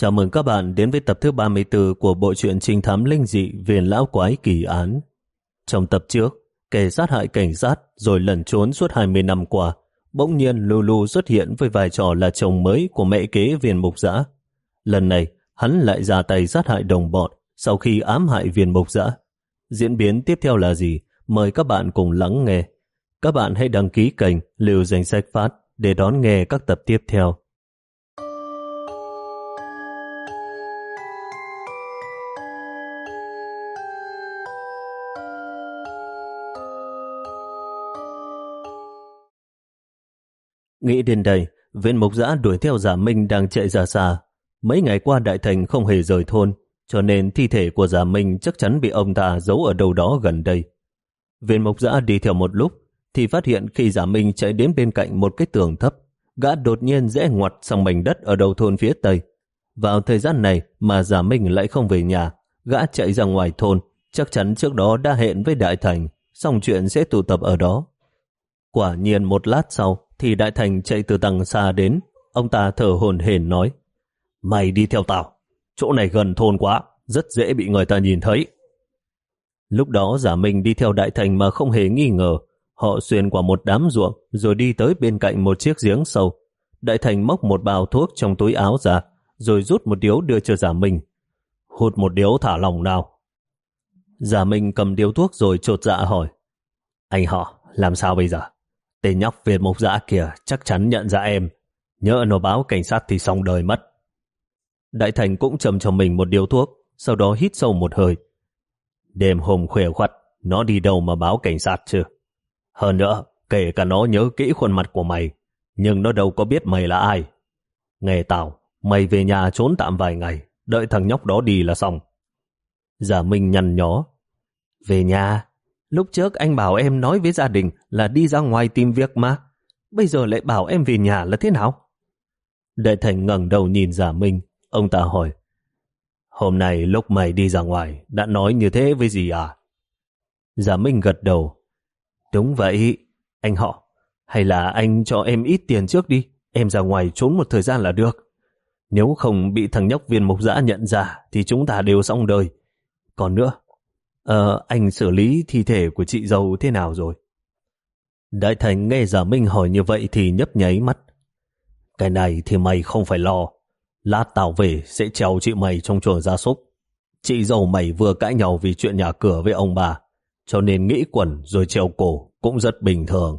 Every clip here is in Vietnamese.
Chào mừng các bạn đến với tập thứ 34 của bộ truyện trinh thám linh dị Viền Lão Quái Kỳ Án. Trong tập trước, kẻ sát hại cảnh sát rồi lẩn trốn suốt 20 năm qua, bỗng nhiên Lulu xuất hiện với vai trò là chồng mới của mẹ kế viên mục giã. Lần này, hắn lại ra tay sát hại đồng bọn sau khi ám hại viên mục giã. Diễn biến tiếp theo là gì? Mời các bạn cùng lắng nghe. Các bạn hãy đăng ký kênh liều Danh Sách Phát để đón nghe các tập tiếp theo. Nghĩ đến đây, viên mục giã đuổi theo giả Minh đang chạy ra xa. Mấy ngày qua Đại Thành không hề rời thôn, cho nên thi thể của giả Minh chắc chắn bị ông ta giấu ở đâu đó gần đây. Viên mục giã đi theo một lúc, thì phát hiện khi giả Minh chạy đến bên cạnh một cái tường thấp, gã đột nhiên rẽ ngoặt sang mảnh đất ở đầu thôn phía tây. Vào thời gian này mà giả Minh lại không về nhà, gã chạy ra ngoài thôn, chắc chắn trước đó đã hẹn với Đại Thành, xong chuyện sẽ tụ tập ở đó. Quả nhiên một lát sau, thì Đại Thành chạy từ tầng xa đến. Ông ta thở hồn hển nói, Mày đi theo tao, chỗ này gần thôn quá, rất dễ bị người ta nhìn thấy. Lúc đó giả mình đi theo Đại Thành mà không hề nghi ngờ. Họ xuyên qua một đám ruộng rồi đi tới bên cạnh một chiếc giếng sâu. Đại Thành móc một bao thuốc trong túi áo ra rồi rút một điếu đưa cho giả mình. Hút một điếu thả lòng nào. Giả mình cầm điếu thuốc rồi trột dạ hỏi. Anh họ, làm sao bây giờ? Tên nhóc Việt Mộc dã kìa chắc chắn nhận ra em. Nhớ nó báo cảnh sát thì xong đời mất. Đại Thành cũng trầm cho mình một điếu thuốc, sau đó hít sâu một hơi. Đêm hôm khuya khoắt, nó đi đâu mà báo cảnh sát chứ? Hơn nữa, kể cả nó nhớ kỹ khuôn mặt của mày, nhưng nó đâu có biết mày là ai. Nghe tao, mày về nhà trốn tạm vài ngày, đợi thằng nhóc đó đi là xong. Giả Minh nhăn nhó. Về nhà? Lúc trước anh bảo em nói với gia đình là đi ra ngoài tìm việc mà. Bây giờ lại bảo em về nhà là thế nào? Đại Thành ngẩng đầu nhìn Giả Minh. Ông ta hỏi. Hôm nay lúc mày đi ra ngoài đã nói như thế với gì à? Giả Minh gật đầu. Đúng vậy, anh họ. Hay là anh cho em ít tiền trước đi. Em ra ngoài trốn một thời gian là được. Nếu không bị thằng nhóc viên mục giã nhận ra thì chúng ta đều xong đời. Còn nữa, Ờ, anh xử lý thi thể của chị dâu thế nào rồi? Đại thành nghe giả Minh hỏi như vậy thì nhấp nháy mắt. Cái này thì mày không phải lo. Lát tao về sẽ treo chị mày trong chuồng gia súc. Chị dâu mày vừa cãi nhau vì chuyện nhà cửa với ông bà, cho nên nghĩ quẩn rồi treo cổ cũng rất bình thường.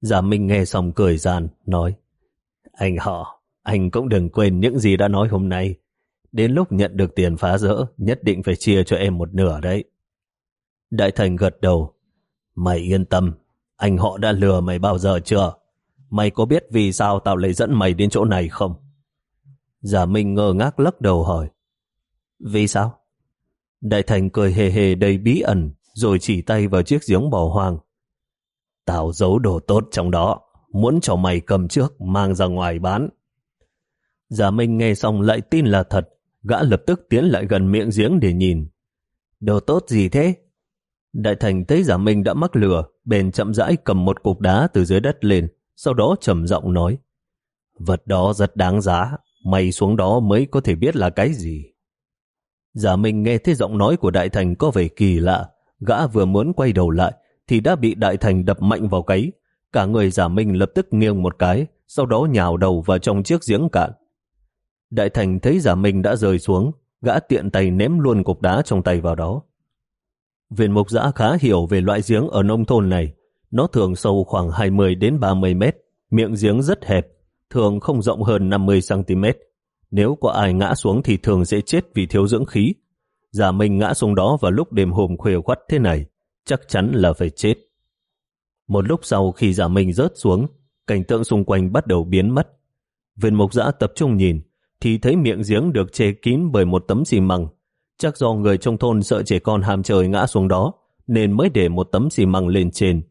Giả Minh nghe xong cười gian, nói Anh họ, anh cũng đừng quên những gì đã nói hôm nay. Đến lúc nhận được tiền phá rỡ, nhất định phải chia cho em một nửa đấy. Đại Thành gật đầu. Mày yên tâm, anh họ đã lừa mày bao giờ chưa? Mày có biết vì sao tao lại dẫn mày đến chỗ này không? Giả Minh ngơ ngác lắc đầu hỏi. Vì sao? Đại Thành cười hề hề đầy bí ẩn, rồi chỉ tay vào chiếc giếng bỏ hoang. Tao giấu đồ tốt trong đó, muốn cho mày cầm trước mang ra ngoài bán. Giả Minh nghe xong lại tin là thật, Gã lập tức tiến lại gần miệng giếng để nhìn. Đồ tốt gì thế? Đại thành thấy giả minh đã mắc lừa, bền chậm rãi cầm một cục đá từ dưới đất lên, sau đó trầm giọng nói. Vật đó rất đáng giá, mày xuống đó mới có thể biết là cái gì. Giả Minh nghe thấy giọng nói của Đại Thành có vẻ kỳ lạ, gã vừa muốn quay đầu lại thì đã bị Đại Thành đập mạnh vào cái. Cả người Giả Minh lập tức nghiêng một cái, sau đó nhào đầu vào trong chiếc giếng cạn. Đại Thành thấy giả mình đã rơi xuống, gã tiện tay ném luôn cục đá trong tay vào đó. Viên mục giã khá hiểu về loại giếng ở nông thôn này. Nó thường sâu khoảng 20 đến 30 mét, miệng giếng rất hẹp, thường không rộng hơn 50 cm. Nếu có ai ngã xuống thì thường sẽ chết vì thiếu dưỡng khí. Giả mình ngã xuống đó vào lúc đêm hôm khuya khuất thế này, chắc chắn là phải chết. Một lúc sau khi giả mình rớt xuống, cảnh tượng xung quanh bắt đầu biến mất. Viên mục giã tập trung nhìn, thì thấy miệng giếng được che kín bởi một tấm xi măng. Chắc do người trong thôn sợ trẻ con ham trời ngã xuống đó, nên mới để một tấm xi măng lên trên.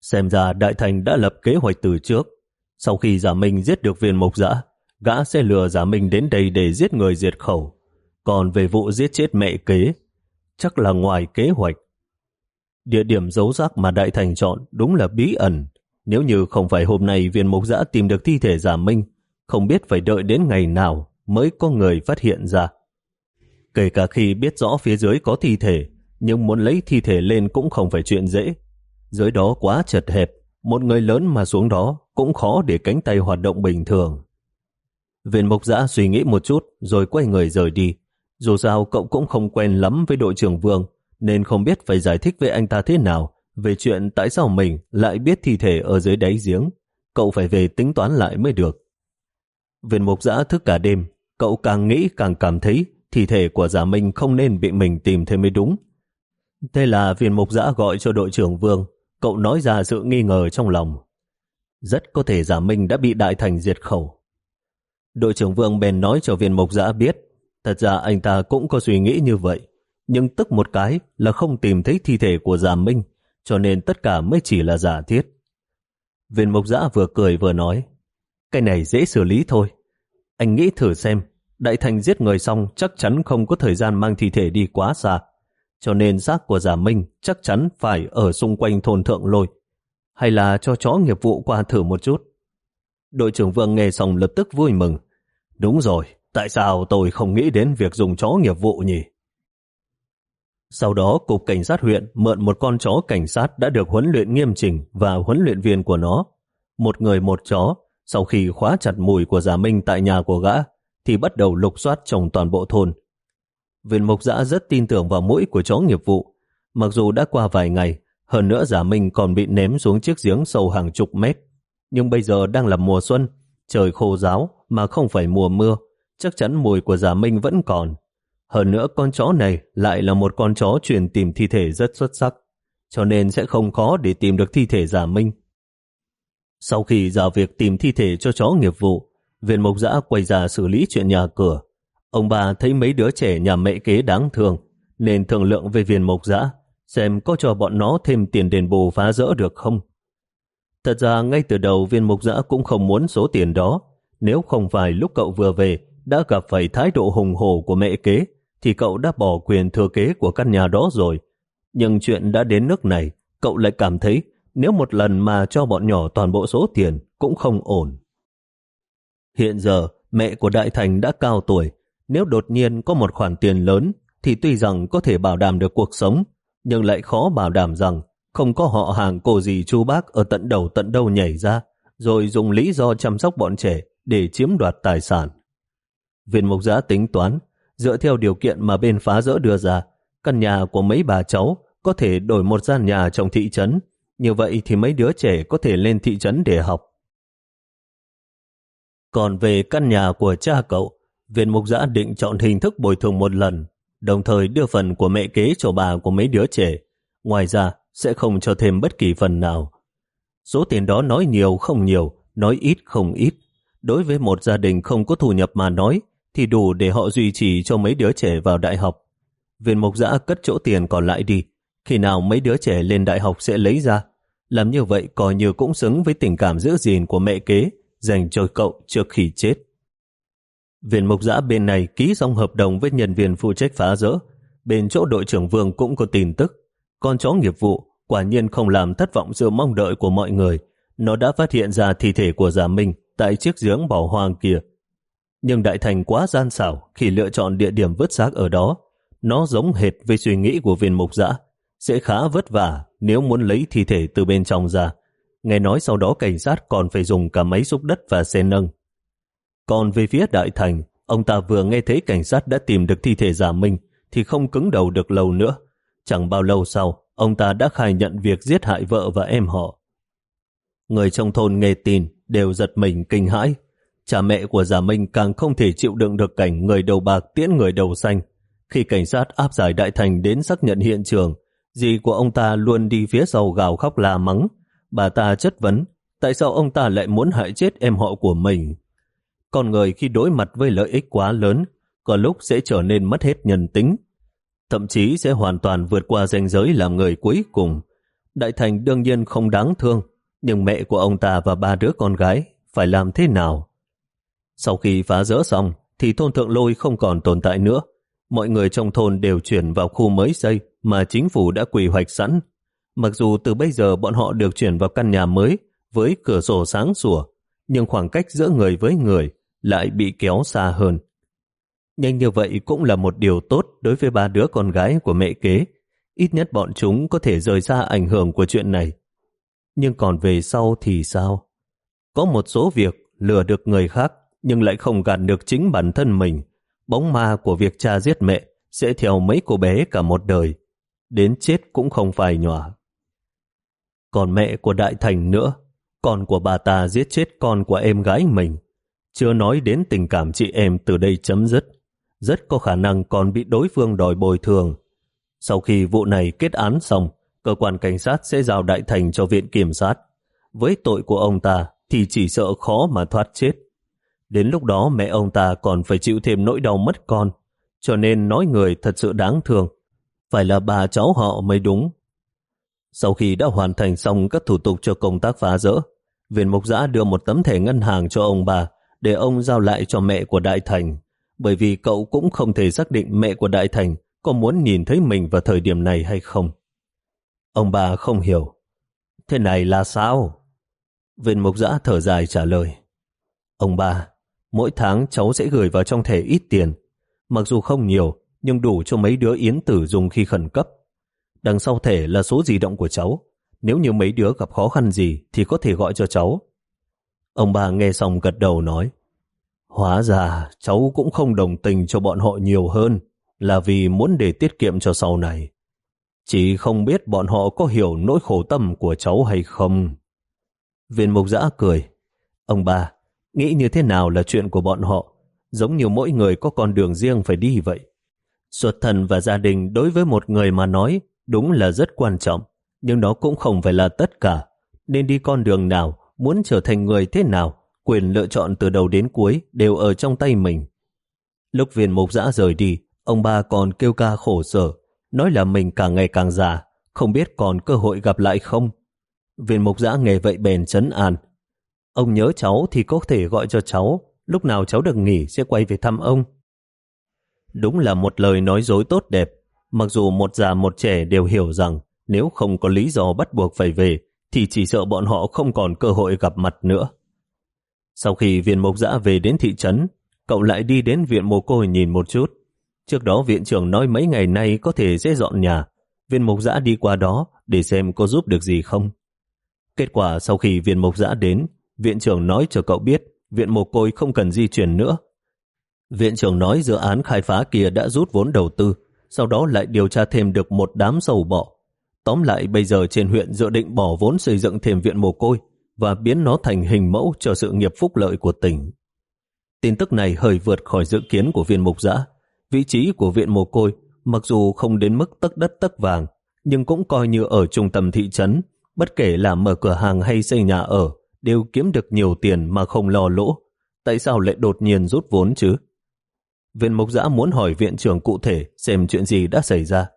Xem ra Đại Thành đã lập kế hoạch từ trước. Sau khi giả minh giết được viên mộc dã, gã sẽ lừa giả minh đến đây để giết người diệt khẩu. Còn về vụ giết chết mẹ kế, chắc là ngoài kế hoạch. Địa điểm giấu rác mà Đại Thành chọn đúng là bí ẩn. Nếu như không phải hôm nay viên mộc dã tìm được thi thể giả minh, không biết phải đợi đến ngày nào mới có người phát hiện ra. Kể cả khi biết rõ phía dưới có thi thể, nhưng muốn lấy thi thể lên cũng không phải chuyện dễ. Dưới đó quá chật hẹp, một người lớn mà xuống đó cũng khó để cánh tay hoạt động bình thường. Viên mộc giã suy nghĩ một chút rồi quay người rời đi. Dù sao cậu cũng không quen lắm với đội trưởng Vương nên không biết phải giải thích với anh ta thế nào về chuyện tại sao mình lại biết thi thể ở dưới đáy giếng. Cậu phải về tính toán lại mới được. Viên mục giã thức cả đêm, cậu càng nghĩ càng cảm thấy thi thể của giả minh không nên bị mình tìm thêm mới đúng. Thế là viên mục giã gọi cho đội trưởng Vương, cậu nói ra sự nghi ngờ trong lòng. Rất có thể giả minh đã bị đại thành diệt khẩu. Đội trưởng Vương bèn nói cho viên mục giã biết, thật ra anh ta cũng có suy nghĩ như vậy, nhưng tức một cái là không tìm thấy thi thể của giả minh, cho nên tất cả mới chỉ là giả thiết. Viên mục giã vừa cười vừa nói, cái này dễ xử lý thôi. Anh nghĩ thử xem, đại thành giết người xong chắc chắn không có thời gian mang thi thể đi quá xa, cho nên xác của giả minh chắc chắn phải ở xung quanh thôn thượng lôi, hay là cho chó nghiệp vụ qua thử một chút. Đội trưởng Vương nghe xong lập tức vui mừng. Đúng rồi, tại sao tôi không nghĩ đến việc dùng chó nghiệp vụ nhỉ? Sau đó, Cục Cảnh sát huyện mượn một con chó cảnh sát đã được huấn luyện nghiêm chỉnh và huấn luyện viên của nó. Một người một chó, sau khi khóa chặt mùi của Giả Minh tại nhà của gã, thì bắt đầu lục soát trong toàn bộ thôn. Viên mục giã rất tin tưởng vào mũi của chó nghiệp vụ. Mặc dù đã qua vài ngày, hơn nữa Giả Minh còn bị ném xuống chiếc giếng sâu hàng chục mét. Nhưng bây giờ đang là mùa xuân, trời khô giáo mà không phải mùa mưa, chắc chắn mùi của Giả Minh vẫn còn. Hơn nữa con chó này lại là một con chó truyền tìm thi thể rất xuất sắc, cho nên sẽ không khó để tìm được thi thể giả minh. Sau khi giả việc tìm thi thể cho chó nghiệp vụ, viên mộc giã quay ra xử lý chuyện nhà cửa. Ông bà thấy mấy đứa trẻ nhà mẹ kế đáng thương, nên thương lượng về viên mộc giã, xem có cho bọn nó thêm tiền đền bù phá rỡ được không. Thật ra ngay từ đầu viên mục giã cũng không muốn số tiền đó, nếu không phải lúc cậu vừa về đã gặp phải thái độ hùng hổ của mẹ kế, thì cậu đã bỏ quyền thừa kế của căn nhà đó rồi. Nhưng chuyện đã đến nước này, cậu lại cảm thấy nếu một lần mà cho bọn nhỏ toàn bộ số tiền cũng không ổn. Hiện giờ, mẹ của Đại Thành đã cao tuổi, nếu đột nhiên có một khoản tiền lớn thì tuy rằng có thể bảo đảm được cuộc sống, nhưng lại khó bảo đảm rằng không có họ hàng cô gì chú bác ở tận đầu tận đâu nhảy ra, rồi dùng lý do chăm sóc bọn trẻ để chiếm đoạt tài sản. Viên mục giã tính toán, dựa theo điều kiện mà bên phá rỡ đưa ra, căn nhà của mấy bà cháu có thể đổi một gian nhà trong thị trấn, như vậy thì mấy đứa trẻ có thể lên thị trấn để học. Còn về căn nhà của cha cậu, viên mục giã định chọn hình thức bồi thường một lần, đồng thời đưa phần của mẹ kế cho bà của mấy đứa trẻ. Ngoài ra, sẽ không cho thêm bất kỳ phần nào. Số tiền đó nói nhiều không nhiều, nói ít không ít. Đối với một gia đình không có thu nhập mà nói, thì đủ để họ duy trì cho mấy đứa trẻ vào đại học. Viên mục giã cất chỗ tiền còn lại đi, khi nào mấy đứa trẻ lên đại học sẽ lấy ra. Làm như vậy coi như cũng xứng với tình cảm giữ gìn của mẹ kế, dành cho cậu trước khi chết. Viên mục giã bên này ký xong hợp đồng với nhân viên phụ trách phá rỡ. Bên chỗ đội trưởng Vương cũng có tin tức. Con chó nghiệp vụ quả nhiên không làm thất vọng sự mong đợi của mọi người. Nó đã phát hiện ra thi thể của Giả Minh tại chiếc giếng bỏ hoang kia. Nhưng Đại Thành quá gian xảo khi lựa chọn địa điểm vứt xác ở đó. Nó giống hệt với suy nghĩ của viên mục giã. Sẽ khá vất vả nếu muốn lấy thi thể từ bên trong ra. Nghe nói sau đó cảnh sát còn phải dùng cả máy xúc đất và xe nâng. Còn về phía Đại Thành, ông ta vừa nghe thấy cảnh sát đã tìm được thi thể giả minh thì không cứng đầu được lâu nữa. Chẳng bao lâu sau, ông ta đã khai nhận việc giết hại vợ và em họ. Người trong thôn nghe tin đều giật mình kinh hãi Cha mẹ của Giả Minh càng không thể chịu đựng được cảnh người đầu bạc tiễn người đầu xanh. Khi cảnh sát áp giải Đại Thành đến xác nhận hiện trường, dì của ông ta luôn đi phía sau gào khóc la mắng. Bà ta chất vấn, tại sao ông ta lại muốn hại chết em họ của mình? Con người khi đối mặt với lợi ích quá lớn, có lúc sẽ trở nên mất hết nhân tính. Thậm chí sẽ hoàn toàn vượt qua ranh giới làm người cuối cùng. Đại Thành đương nhiên không đáng thương, nhưng mẹ của ông ta và ba đứa con gái phải làm thế nào? Sau khi phá rỡ xong, thì thôn Thượng Lôi không còn tồn tại nữa. Mọi người trong thôn đều chuyển vào khu mới xây mà chính phủ đã quy hoạch sẵn. Mặc dù từ bây giờ bọn họ được chuyển vào căn nhà mới với cửa sổ sáng sủa, nhưng khoảng cách giữa người với người lại bị kéo xa hơn. Nhanh như vậy cũng là một điều tốt đối với ba đứa con gái của mẹ kế. Ít nhất bọn chúng có thể rời xa ảnh hưởng của chuyện này. Nhưng còn về sau thì sao? Có một số việc lừa được người khác nhưng lại không gạt được chính bản thân mình. Bóng ma của việc cha giết mẹ sẽ theo mấy cô bé cả một đời. Đến chết cũng không phải nhòa. Còn mẹ của Đại Thành nữa, con của bà ta giết chết con của em gái mình. Chưa nói đến tình cảm chị em từ đây chấm dứt. Rất có khả năng còn bị đối phương đòi bồi thường. Sau khi vụ này kết án xong, cơ quan cảnh sát sẽ giao Đại Thành cho viện kiểm sát. Với tội của ông ta thì chỉ sợ khó mà thoát chết. Đến lúc đó mẹ ông ta còn phải chịu thêm nỗi đau mất con, cho nên nói người thật sự đáng thương. Phải là bà cháu họ mới đúng. Sau khi đã hoàn thành xong các thủ tục cho công tác phá rỡ, Viên mục giã đưa một tấm thẻ ngân hàng cho ông bà để ông giao lại cho mẹ của Đại Thành, bởi vì cậu cũng không thể xác định mẹ của Đại Thành có muốn nhìn thấy mình vào thời điểm này hay không. Ông bà không hiểu. Thế này là sao? Viên mục giã thở dài trả lời. Ông bà, mỗi tháng cháu sẽ gửi vào trong thẻ ít tiền. Mặc dù không nhiều, nhưng đủ cho mấy đứa yến tử dùng khi khẩn cấp. Đằng sau thẻ là số di động của cháu. Nếu như mấy đứa gặp khó khăn gì thì có thể gọi cho cháu. Ông bà nghe xong gật đầu nói Hóa ra cháu cũng không đồng tình cho bọn họ nhiều hơn là vì muốn để tiết kiệm cho sau này. Chỉ không biết bọn họ có hiểu nỗi khổ tâm của cháu hay không. Viên mục giã cười. Ông bà, nghĩ như thế nào là chuyện của bọn họ, giống như mỗi người có con đường riêng phải đi vậy. Xuất thần và gia đình đối với một người mà nói đúng là rất quan trọng, nhưng đó cũng không phải là tất cả. Nên đi con đường nào, muốn trở thành người thế nào, quyền lựa chọn từ đầu đến cuối đều ở trong tay mình. Lúc viên mục giã rời đi, ông ba còn kêu ca khổ sở, nói là mình càng ngày càng già, không biết còn cơ hội gặp lại không. Viên mục giã nghề vậy bền chấn an. Ông nhớ cháu thì có thể gọi cho cháu, lúc nào cháu được nghỉ sẽ quay về thăm ông. Đúng là một lời nói dối tốt đẹp, mặc dù một già một trẻ đều hiểu rằng nếu không có lý do bắt buộc phải về, thì chỉ sợ bọn họ không còn cơ hội gặp mặt nữa. Sau khi Viên mục giã về đến thị trấn, cậu lại đi đến viện mồ côi nhìn một chút. Trước đó viện trưởng nói mấy ngày nay có thể sẽ dọn nhà. Viên mục giã đi qua đó để xem có giúp được gì không. Kết quả sau khi Viên mục giã đến, viện trưởng nói cho cậu biết viện mồ côi không cần di chuyển nữa. Viện trưởng nói dự án khai phá kia đã rút vốn đầu tư, sau đó lại điều tra thêm được một đám sầu bọ. Tóm lại bây giờ trên huyện dự định bỏ vốn xây dựng thêm viện mồ côi và biến nó thành hình mẫu cho sự nghiệp phúc lợi của tỉnh. Tin tức này hơi vượt khỏi dự kiến của viên mục giã. Vị trí của viện mồ côi mặc dù không đến mức tất đất tất vàng, nhưng cũng coi như ở trung tâm thị trấn, bất kể là mở cửa hàng hay xây nhà ở, đều kiếm được nhiều tiền mà không lo lỗ. Tại sao lại đột nhiên rút vốn chứ? Viện mục giã muốn hỏi viện trưởng cụ thể xem chuyện gì đã xảy ra.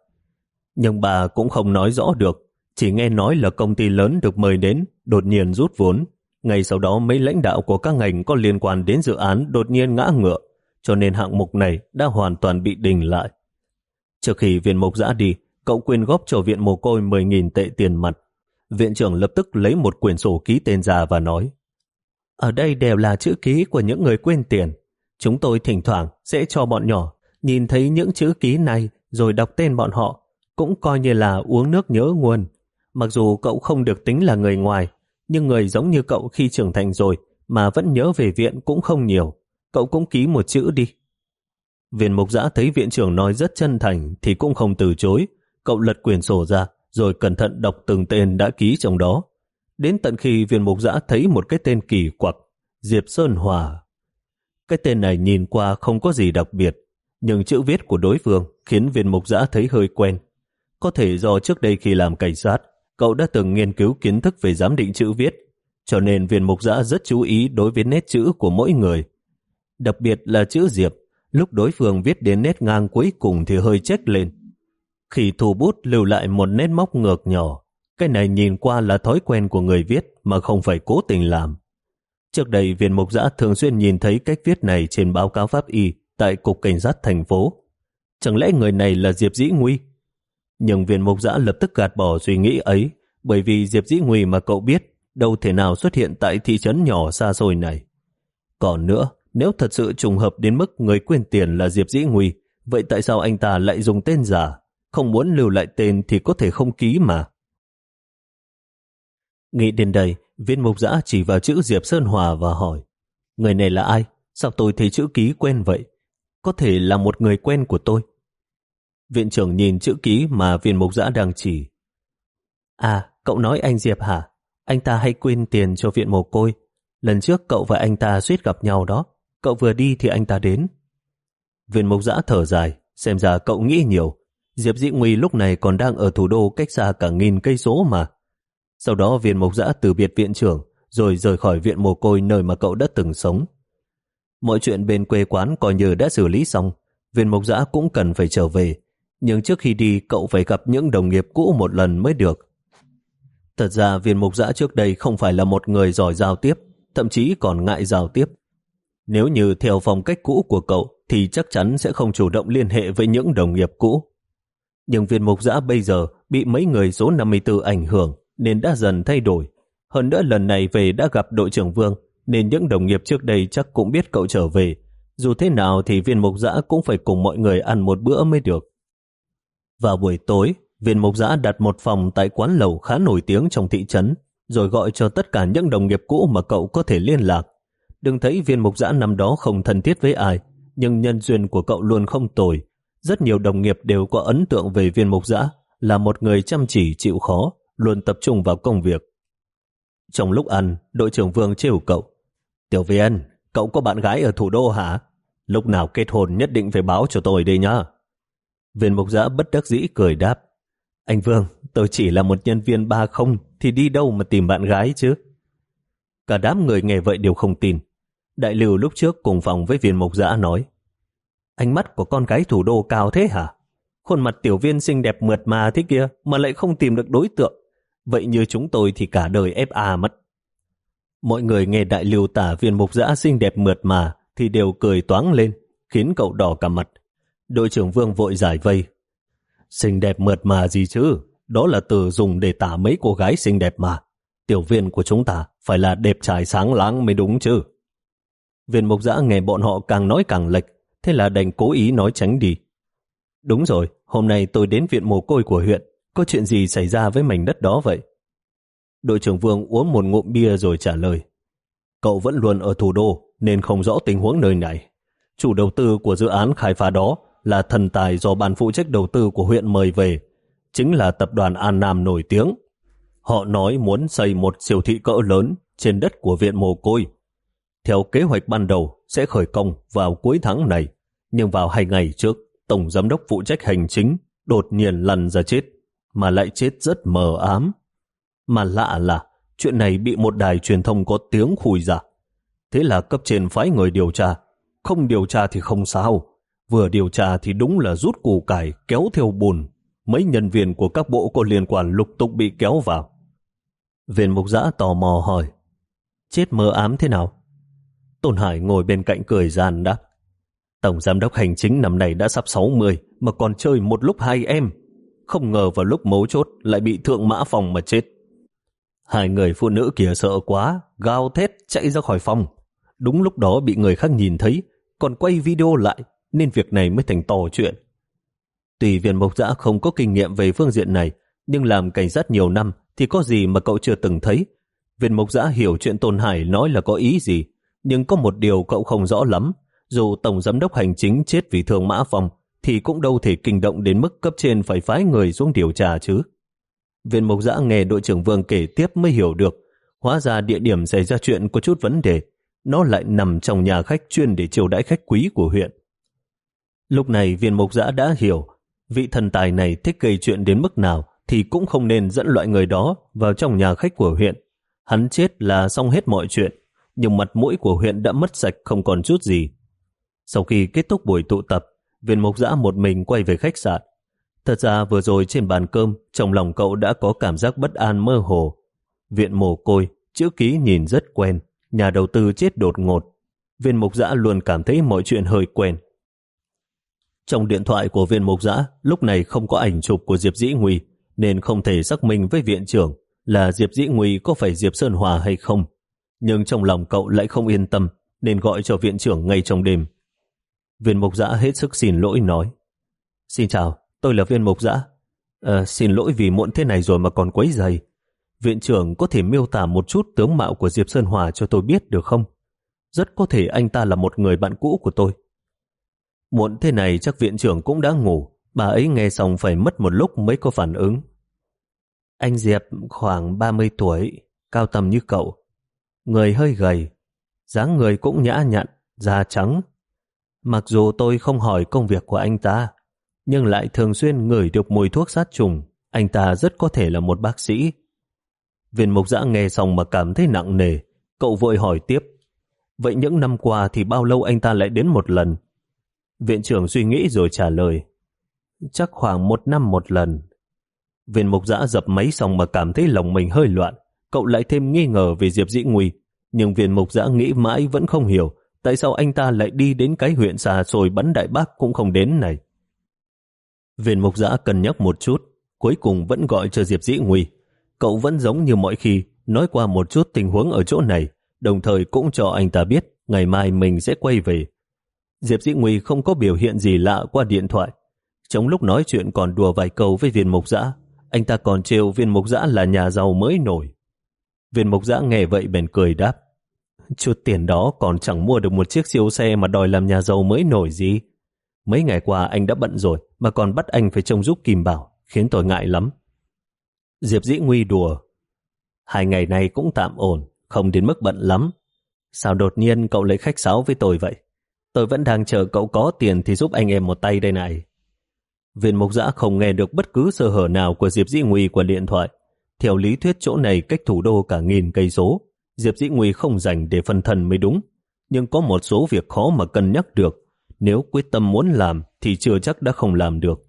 Nhưng bà cũng không nói rõ được, chỉ nghe nói là công ty lớn được mời đến, đột nhiên rút vốn. Ngay sau đó mấy lãnh đạo của các ngành có liên quan đến dự án đột nhiên ngã ngựa, cho nên hạng mục này đã hoàn toàn bị đình lại. Trước khi viện mục giã đi, cậu quyên góp cho viện mồ côi 10.000 tệ tiền mặt. Viện trưởng lập tức lấy một quyển sổ ký tên ra và nói Ở đây đều là chữ ký của những người quên tiền. Chúng tôi thỉnh thoảng sẽ cho bọn nhỏ nhìn thấy những chữ ký này rồi đọc tên bọn họ, cũng coi như là uống nước nhớ nguồn. Mặc dù cậu không được tính là người ngoài, nhưng người giống như cậu khi trưởng thành rồi mà vẫn nhớ về viện cũng không nhiều. Cậu cũng ký một chữ đi. Viện mục giã thấy viện trưởng nói rất chân thành thì cũng không từ chối. Cậu lật quyển sổ ra rồi cẩn thận đọc từng tên đã ký trong đó. Đến tận khi viên mục giã thấy một cái tên kỳ quặc, Diệp Sơn Hòa. Cái tên này nhìn qua không có gì đặc biệt, nhưng chữ viết của đối phương khiến viên mục giã thấy hơi quen. Có thể do trước đây khi làm cảnh sát, cậu đã từng nghiên cứu kiến thức về giám định chữ viết, cho nên viên mục giã rất chú ý đối với nét chữ của mỗi người. Đặc biệt là chữ Diệp, lúc đối phương viết đến nét ngang cuối cùng thì hơi chết lên. Khi thủ bút lưu lại một nét móc ngược nhỏ, cái này nhìn qua là thói quen của người viết mà không phải cố tình làm. Trước đây, viên mục giã thường xuyên nhìn thấy cách viết này trên báo cáo pháp y tại Cục Cảnh sát thành phố. Chẳng lẽ người này là Diệp Dĩ Nguy? Nhưng viên mục giã lập tức gạt bỏ suy nghĩ ấy, bởi vì Diệp Dĩ Nguy mà cậu biết đâu thể nào xuất hiện tại thị trấn nhỏ xa xôi này. Còn nữa, nếu thật sự trùng hợp đến mức người quyền tiền là Diệp Dĩ Nguy, vậy tại sao anh ta lại dùng tên giả? Không muốn lưu lại tên thì có thể không ký mà. Nghĩ đến đây, viên mục giã chỉ vào chữ Diệp Sơn Hòa và hỏi, người này là ai? Sao tôi thấy chữ ký quen vậy? Có thể là một người quen của tôi. Viện trưởng nhìn chữ ký mà viên mục giã đang chỉ. À, cậu nói anh Diệp hả? Anh ta hay quên tiền cho viện mồ côi. Lần trước cậu và anh ta suýt gặp nhau đó. Cậu vừa đi thì anh ta đến. Viên mục giã thở dài, xem ra cậu nghĩ nhiều. Diệp Dĩ Nguy lúc này còn đang ở thủ đô cách xa cả nghìn cây số mà. Sau đó viên Mộc giã từ biệt viện trưởng, rồi rời khỏi viện mồ côi nơi mà cậu đã từng sống. Mọi chuyện bên quê quán coi như đã xử lý xong, viên Mộc giã cũng cần phải trở về. Nhưng trước khi đi, cậu phải gặp những đồng nghiệp cũ một lần mới được. Thật ra viên mục giã trước đây không phải là một người giỏi giao tiếp, thậm chí còn ngại giao tiếp. Nếu như theo phong cách cũ của cậu thì chắc chắn sẽ không chủ động liên hệ với những đồng nghiệp cũ. Nhưng viên mục giã bây giờ bị mấy người số 54 ảnh hưởng nên đã dần thay đổi. Hơn nữa lần này về đã gặp đội trưởng Vương nên những đồng nghiệp trước đây chắc cũng biết cậu trở về. Dù thế nào thì viên mục giã cũng phải cùng mọi người ăn một bữa mới được. Vào buổi tối, viên mục giã đặt một phòng tại quán lầu khá nổi tiếng trong thị trấn, rồi gọi cho tất cả những đồng nghiệp cũ mà cậu có thể liên lạc. Đừng thấy viên mục giã năm đó không thân thiết với ai, nhưng nhân duyên của cậu luôn không tồi. Rất nhiều đồng nghiệp đều có ấn tượng về viên mục giã, là một người chăm chỉ chịu khó, luôn tập trung vào công việc. Trong lúc ăn, đội trưởng Vương trêu cậu. Tiểu viên, cậu có bạn gái ở thủ đô hả? Lúc nào kết hôn nhất định phải báo cho tôi đi nhá. Viên mục giã bất đắc dĩ cười đáp. Anh Vương, tôi chỉ là một nhân viên ba không, thì đi đâu mà tìm bạn gái chứ? Cả đám người nghe vậy đều không tin. Đại lưu lúc trước cùng phòng với viên mục giã nói. Ánh mắt của con gái thủ đô cao thế hả? Khuôn mặt tiểu viên xinh đẹp mượt mà thế kia mà lại không tìm được đối tượng. Vậy như chúng tôi thì cả đời FA mất. Mọi người nghe đại lưu tả viên mục giã xinh đẹp mượt mà thì đều cười toáng lên, khiến cậu đỏ cả mặt. Đội trưởng Vương vội giải vây. Xinh đẹp mượt mà gì chứ? Đó là từ dùng để tả mấy cô gái xinh đẹp mà. Tiểu viên của chúng ta phải là đẹp trai sáng láng mới đúng chứ. Viên mục giã nghe bọn họ càng nói càng lệch, thế là đành cố ý nói tránh đi. Đúng rồi, hôm nay tôi đến viện mồ côi của huyện, có chuyện gì xảy ra với mảnh đất đó vậy? Đội trưởng Vương uống một ngụm bia rồi trả lời. Cậu vẫn luôn ở thủ đô nên không rõ tình huống nơi này. Chủ đầu tư của dự án khai phá đó là thần tài do ban phụ trách đầu tư của huyện mời về, chính là tập đoàn An Nam nổi tiếng. Họ nói muốn xây một siêu thị cỡ lớn trên đất của viện mồ côi. Theo kế hoạch ban đầu sẽ khởi công vào cuối tháng này, nhưng vào hai ngày trước, Tổng Giám đốc phụ trách hành chính đột nhiên lăn ra chết, mà lại chết rất mờ ám. Mà lạ là, chuyện này bị một đài truyền thông có tiếng khui ra. Thế là cấp trên phái người điều tra. Không điều tra thì không sao. Vừa điều tra thì đúng là rút củ cải, kéo theo bùn. Mấy nhân viên của các bộ có liên quan lục tục bị kéo vào. Viên mục giã tò mò hỏi, Chết mơ ám thế nào? Tôn Hải ngồi bên cạnh cười gian đáp, Tổng giám đốc hành chính năm nay đã sắp 60 mà còn chơi một lúc hai em. Không ngờ vào lúc mấu chốt lại bị thượng mã phòng mà chết. Hai người phụ nữ kia sợ quá, gào thét chạy ra khỏi phòng. Đúng lúc đó bị người khác nhìn thấy, còn quay video lại, nên việc này mới thành tò chuyện. Tùy viên mộc giã không có kinh nghiệm về phương diện này, nhưng làm cảnh sát nhiều năm thì có gì mà cậu chưa từng thấy. Viên mộc giã hiểu chuyện Tôn Hải nói là có ý gì, nhưng có một điều cậu không rõ lắm. Dù Tổng Giám đốc Hành chính chết vì thương mã phòng, thì cũng đâu thể kinh động đến mức cấp trên phải phái người xuống điều tra chứ. Viên mộc giã nghe đội trưởng Vương kể tiếp mới hiểu được, hóa ra địa điểm xảy ra chuyện có chút vấn đề, nó lại nằm trong nhà khách chuyên để chiều đãi khách quý của huyện. Lúc này viên mộc giã đã hiểu, vị thần tài này thích gây chuyện đến mức nào thì cũng không nên dẫn loại người đó vào trong nhà khách của huyện. Hắn chết là xong hết mọi chuyện, nhưng mặt mũi của huyện đã mất sạch không còn chút gì. Sau khi kết thúc buổi tụ tập, viên mộc giã một mình quay về khách sạn. Thật ra vừa rồi trên bàn cơm, trong lòng cậu đã có cảm giác bất an mơ hồ. Viện mồ côi, chữ ký nhìn rất quen, nhà đầu tư chết đột ngột. Viên mục giã luôn cảm thấy mọi chuyện hơi quen. Trong điện thoại của viên mục giã, lúc này không có ảnh chụp của Diệp Dĩ Nguy, nên không thể xác minh với viện trưởng là Diệp Dĩ Nguy có phải Diệp Sơn Hòa hay không. Nhưng trong lòng cậu lại không yên tâm, nên gọi cho viện trưởng ngay trong đêm. Viên mục giã hết sức xin lỗi nói. Xin chào, tôi là viên mục giã. À, ờ, xin lỗi vì muộn thế này rồi mà còn quấy dày. Viện trưởng có thể miêu tả một chút tướng mạo của Diệp Sơn Hòa cho tôi biết được không? Rất có thể anh ta là một người bạn cũ của tôi. Muộn thế này chắc viện trưởng cũng đã ngủ. Bà ấy nghe xong phải mất một lúc mới có phản ứng. Anh Diệp khoảng 30 tuổi, cao tầm như cậu. Người hơi gầy, dáng người cũng nhã nhặn, da trắng. Mặc dù tôi không hỏi công việc của anh ta, nhưng lại thường xuyên ngửi được mùi thuốc sát trùng. Anh ta rất có thể là một bác sĩ. Viên mục giã nghe xong mà cảm thấy nặng nề. Cậu vội hỏi tiếp. Vậy những năm qua thì bao lâu anh ta lại đến một lần? Viện trưởng suy nghĩ rồi trả lời. Chắc khoảng một năm một lần. Viên mục giã dập máy xong mà cảm thấy lòng mình hơi loạn. Cậu lại thêm nghi ngờ về Diệp Dĩ Nguy. Nhưng viên mục giã nghĩ mãi vẫn không hiểu tại sao anh ta lại đi đến cái huyện xa rồi bắn đại bác cũng không đến này. Viên mục giã cân nhắc một chút, cuối cùng vẫn gọi cho Diệp Dĩ Nguy. Cậu vẫn giống như mọi khi, nói qua một chút tình huống ở chỗ này, đồng thời cũng cho anh ta biết ngày mai mình sẽ quay về. Diệp Dĩ Nguy không có biểu hiện gì lạ qua điện thoại. Trong lúc nói chuyện còn đùa vài câu với viên mục giã, anh ta còn trêu viên mục giã là nhà giàu mới nổi. Viên mục giã nghe vậy bèn cười đáp. Chút tiền đó còn chẳng mua được một chiếc siêu xe mà đòi làm nhà giàu mới nổi gì. Mấy ngày qua anh đã bận rồi mà còn bắt anh phải trông giúp Kim Bảo, khiến tôi ngại lắm. Diệp Dĩ Nguy đùa. Hai ngày nay cũng tạm ổn, không đến mức bận lắm. Sao đột nhiên cậu lấy khách sáo với tôi vậy? Tôi vẫn đang chờ cậu có tiền thì giúp anh em một tay đây này. Viên mục giã không nghe được bất cứ sơ hở nào của Diệp Dĩ Nguy qua điện thoại. Theo lý thuyết chỗ này cách thủ đô cả nghìn cây số, Diệp Dĩ Nguy không dành để phân thần mới đúng. Nhưng có một số việc khó mà cân nhắc được. Nếu quyết tâm muốn làm thì chưa chắc đã không làm được.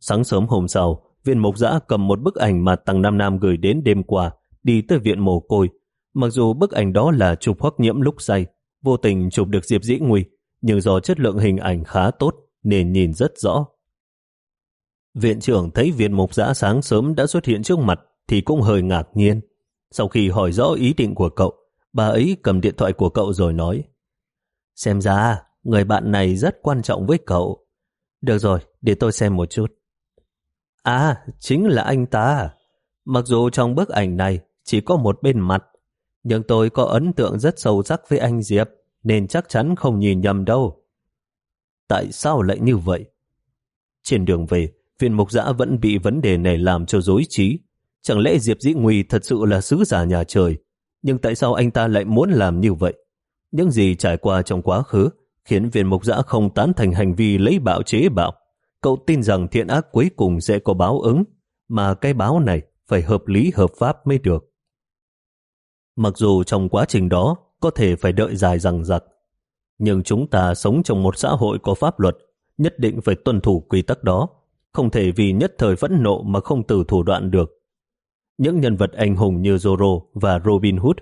Sáng sớm hôm sau, viên mộc giã cầm một bức ảnh mà Tăng Nam Nam gửi đến đêm qua, đi tới viện mồ côi. Mặc dù bức ảnh đó là chụp hoắc nhiễm lúc say, vô tình chụp được Diệp Dĩ Nguy, nhưng do chất lượng hình ảnh khá tốt nên nhìn rất rõ. Viện trưởng thấy viên mục giã sáng sớm đã xuất hiện trước mặt thì cũng hơi ngạc nhiên. Sau khi hỏi rõ ý định của cậu, bà ấy cầm điện thoại của cậu rồi nói Xem ra, người bạn này rất quan trọng với cậu. Được rồi, để tôi xem một chút. À, chính là anh ta. Mặc dù trong bức ảnh này chỉ có một bên mặt, nhưng tôi có ấn tượng rất sâu sắc với anh Diệp, nên chắc chắn không nhìn nhầm đâu. Tại sao lại như vậy? Trên đường về, viên mục giã vẫn bị vấn đề này làm cho dối trí. Chẳng lẽ Diệp Dĩ Nguy thật sự là sứ giả nhà trời? Nhưng tại sao anh ta lại muốn làm như vậy? Những gì trải qua trong quá khứ khiến viên mục giã không tán thành hành vi lấy bạo chế bạo. Cậu tin rằng thiện ác cuối cùng sẽ có báo ứng, mà cái báo này phải hợp lý hợp pháp mới được. Mặc dù trong quá trình đó có thể phải đợi dài rằng giặc, nhưng chúng ta sống trong một xã hội có pháp luật, nhất định phải tuân thủ quy tắc đó, không thể vì nhất thời phẫn nộ mà không từ thủ đoạn được. Những nhân vật anh hùng như Zorro và Robin Hood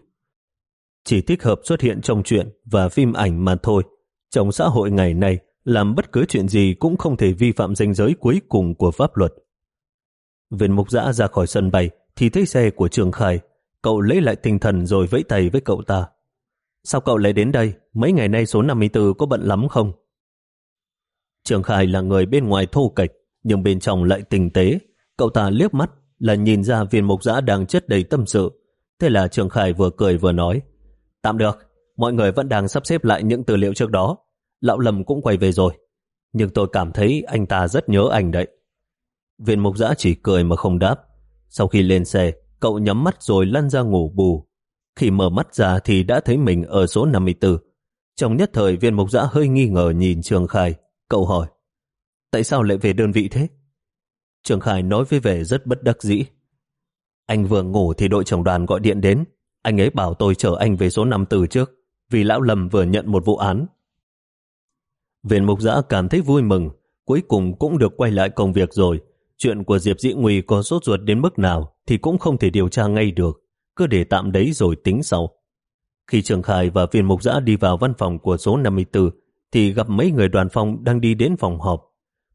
chỉ thích hợp xuất hiện trong truyện và phim ảnh mà thôi. Trong xã hội ngày nay, làm bất cứ chuyện gì cũng không thể vi phạm danh giới cuối cùng của pháp luật. Viên mục giã ra khỏi sân bay thì thấy xe của Trường Khai. Cậu lấy lại tinh thần rồi vẫy tay với cậu ta. Sao cậu lại đến đây? Mấy ngày nay số 54 có bận lắm không? Trường Khai là người bên ngoài thô kịch, nhưng bên trong lại tinh tế. Cậu ta liếc mắt là nhìn ra viên mục giã đang chất đầy tâm sự. Thế là Trường khải vừa cười vừa nói. Tạm được, mọi người vẫn đang sắp xếp lại những tư liệu trước đó. Lão Lâm cũng quay về rồi. Nhưng tôi cảm thấy anh ta rất nhớ anh đấy. Viên mục giã chỉ cười mà không đáp. Sau khi lên xe, cậu nhắm mắt rồi lăn ra ngủ bù. Khi mở mắt ra thì đã thấy mình ở số 54. Trong nhất thời viên mục giã hơi nghi ngờ nhìn Trường khải, Cậu hỏi, tại sao lại về đơn vị thế? Trường Khai nói với vẻ rất bất đắc dĩ. Anh vừa ngủ thì đội trưởng đoàn gọi điện đến. Anh ấy bảo tôi chở anh về số 54 trước, vì lão Lâm vừa nhận một vụ án. Viện mục giã cảm thấy vui mừng, cuối cùng cũng được quay lại công việc rồi. Chuyện của Diệp Dĩ Nguy có sốt ruột đến mức nào thì cũng không thể điều tra ngay được, cứ để tạm đấy rồi tính sau. Khi Trường Khai và viên mục giã đi vào văn phòng của số 54 thì gặp mấy người đoàn phòng đang đi đến phòng họp.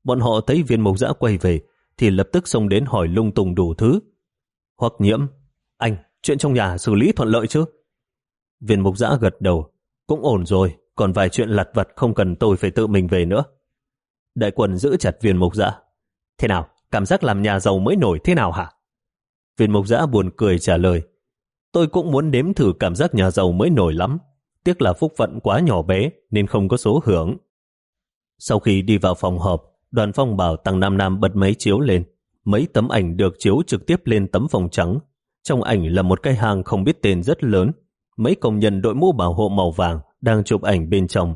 Bọn họ thấy viên mục giã quay về thì lập tức xông đến hỏi lung tung đủ thứ. Hoặc nhiễm, anh, chuyện trong nhà xử lý thuận lợi chứ? Viên mục giã gật đầu. Cũng ổn rồi, còn vài chuyện lặt vặt không cần tôi phải tự mình về nữa. Đại quân giữ chặt viên mục giã. Thế nào, cảm giác làm nhà giàu mới nổi thế nào hả? Viên mục giã buồn cười trả lời. Tôi cũng muốn đếm thử cảm giác nhà giàu mới nổi lắm. Tiếc là phúc phận quá nhỏ bé nên không có số hưởng. Sau khi đi vào phòng họp, đoàn phong bảo Tăng Nam Nam bật máy chiếu lên. Mấy tấm ảnh được chiếu trực tiếp lên tấm phòng trắng. Trong ảnh là một cái hang không biết tên rất lớn. Mấy công nhân đội mũ bảo hộ màu vàng đang chụp ảnh bên trong.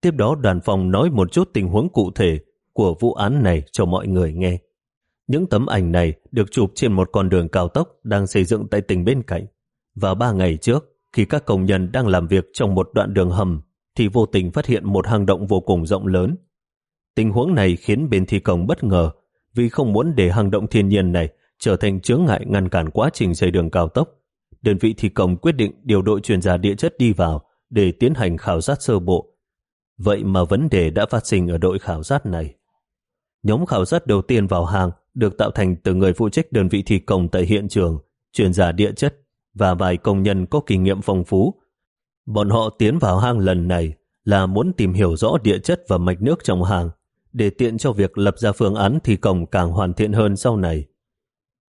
Tiếp đó đoàn phòng nói một chút tình huống cụ thể của vụ án này cho mọi người nghe. Những tấm ảnh này được chụp trên một con đường cao tốc đang xây dựng tại tỉnh bên cạnh. Và ba ngày trước, khi các công nhân đang làm việc trong một đoạn đường hầm, thì vô tình phát hiện một hang động vô cùng rộng lớn. Tình huống này khiến bên thi công bất ngờ vì không muốn để hang động thiên nhiên này trở thành chướng ngại ngăn cản quá trình xây đường cao tốc. Đơn vị thi công quyết định điều đội chuyên gia địa chất đi vào để tiến hành khảo sát sơ bộ. Vậy mà vấn đề đã phát sinh ở đội khảo sát này. Nhóm khảo sát đầu tiên vào hàng được tạo thành từ người phụ trách đơn vị thi công tại hiện trường, chuyên gia địa chất và vài công nhân có kinh nghiệm phong phú. Bọn họ tiến vào hang lần này là muốn tìm hiểu rõ địa chất và mạch nước trong hang để tiện cho việc lập ra phương án thi công càng hoàn thiện hơn sau này.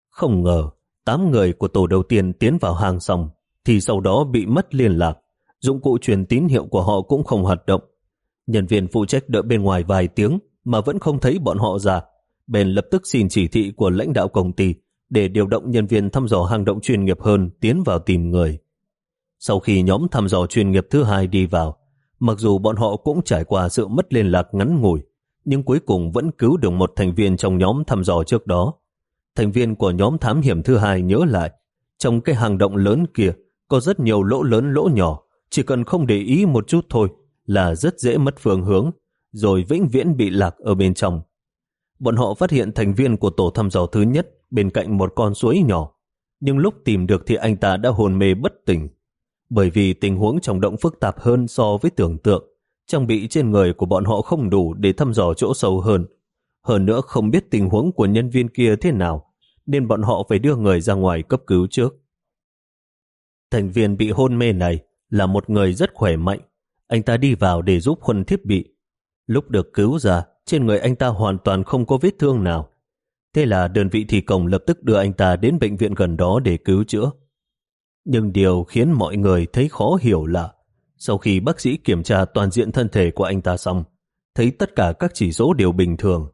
Không ngờ, tám người của tổ đầu tiên tiến vào hàng xong thì sau đó bị mất liên lạc. Dụng cụ truyền tín hiệu của họ cũng không hoạt động. Nhân viên phụ trách đợi bên ngoài vài tiếng mà vẫn không thấy bọn họ ra. Bèn lập tức xin chỉ thị của lãnh đạo công ty để điều động nhân viên thăm dò hang động chuyên nghiệp hơn tiến vào tìm người. Sau khi nhóm thăm dò chuyên nghiệp thứ hai đi vào, mặc dù bọn họ cũng trải qua sự mất liên lạc ngắn ngủi, nhưng cuối cùng vẫn cứu được một thành viên trong nhóm thăm dò trước đó. Thành viên của nhóm thám hiểm thứ hai nhớ lại, trong cái hang động lớn kia có rất nhiều lỗ lớn lỗ nhỏ, chỉ cần không để ý một chút thôi là rất dễ mất phương hướng, rồi vĩnh viễn bị lạc ở bên trong. Bọn họ phát hiện thành viên của tổ thăm dò thứ nhất bên cạnh một con suối nhỏ, nhưng lúc tìm được thì anh ta đã hồn mê bất tỉnh. Bởi vì tình huống trong động phức tạp hơn so với tưởng tượng, trang bị trên người của bọn họ không đủ để thăm dò chỗ sâu hơn. Hơn nữa không biết tình huống của nhân viên kia thế nào, nên bọn họ phải đưa người ra ngoài cấp cứu trước. Thành viên bị hôn mê này là một người rất khỏe mạnh. Anh ta đi vào để giúp huân thiết bị. Lúc được cứu ra, trên người anh ta hoàn toàn không có vết thương nào. Thế là đơn vị thi công lập tức đưa anh ta đến bệnh viện gần đó để cứu chữa. Nhưng điều khiến mọi người thấy khó hiểu là sau khi bác sĩ kiểm tra toàn diện thân thể của anh ta xong, thấy tất cả các chỉ số đều bình thường.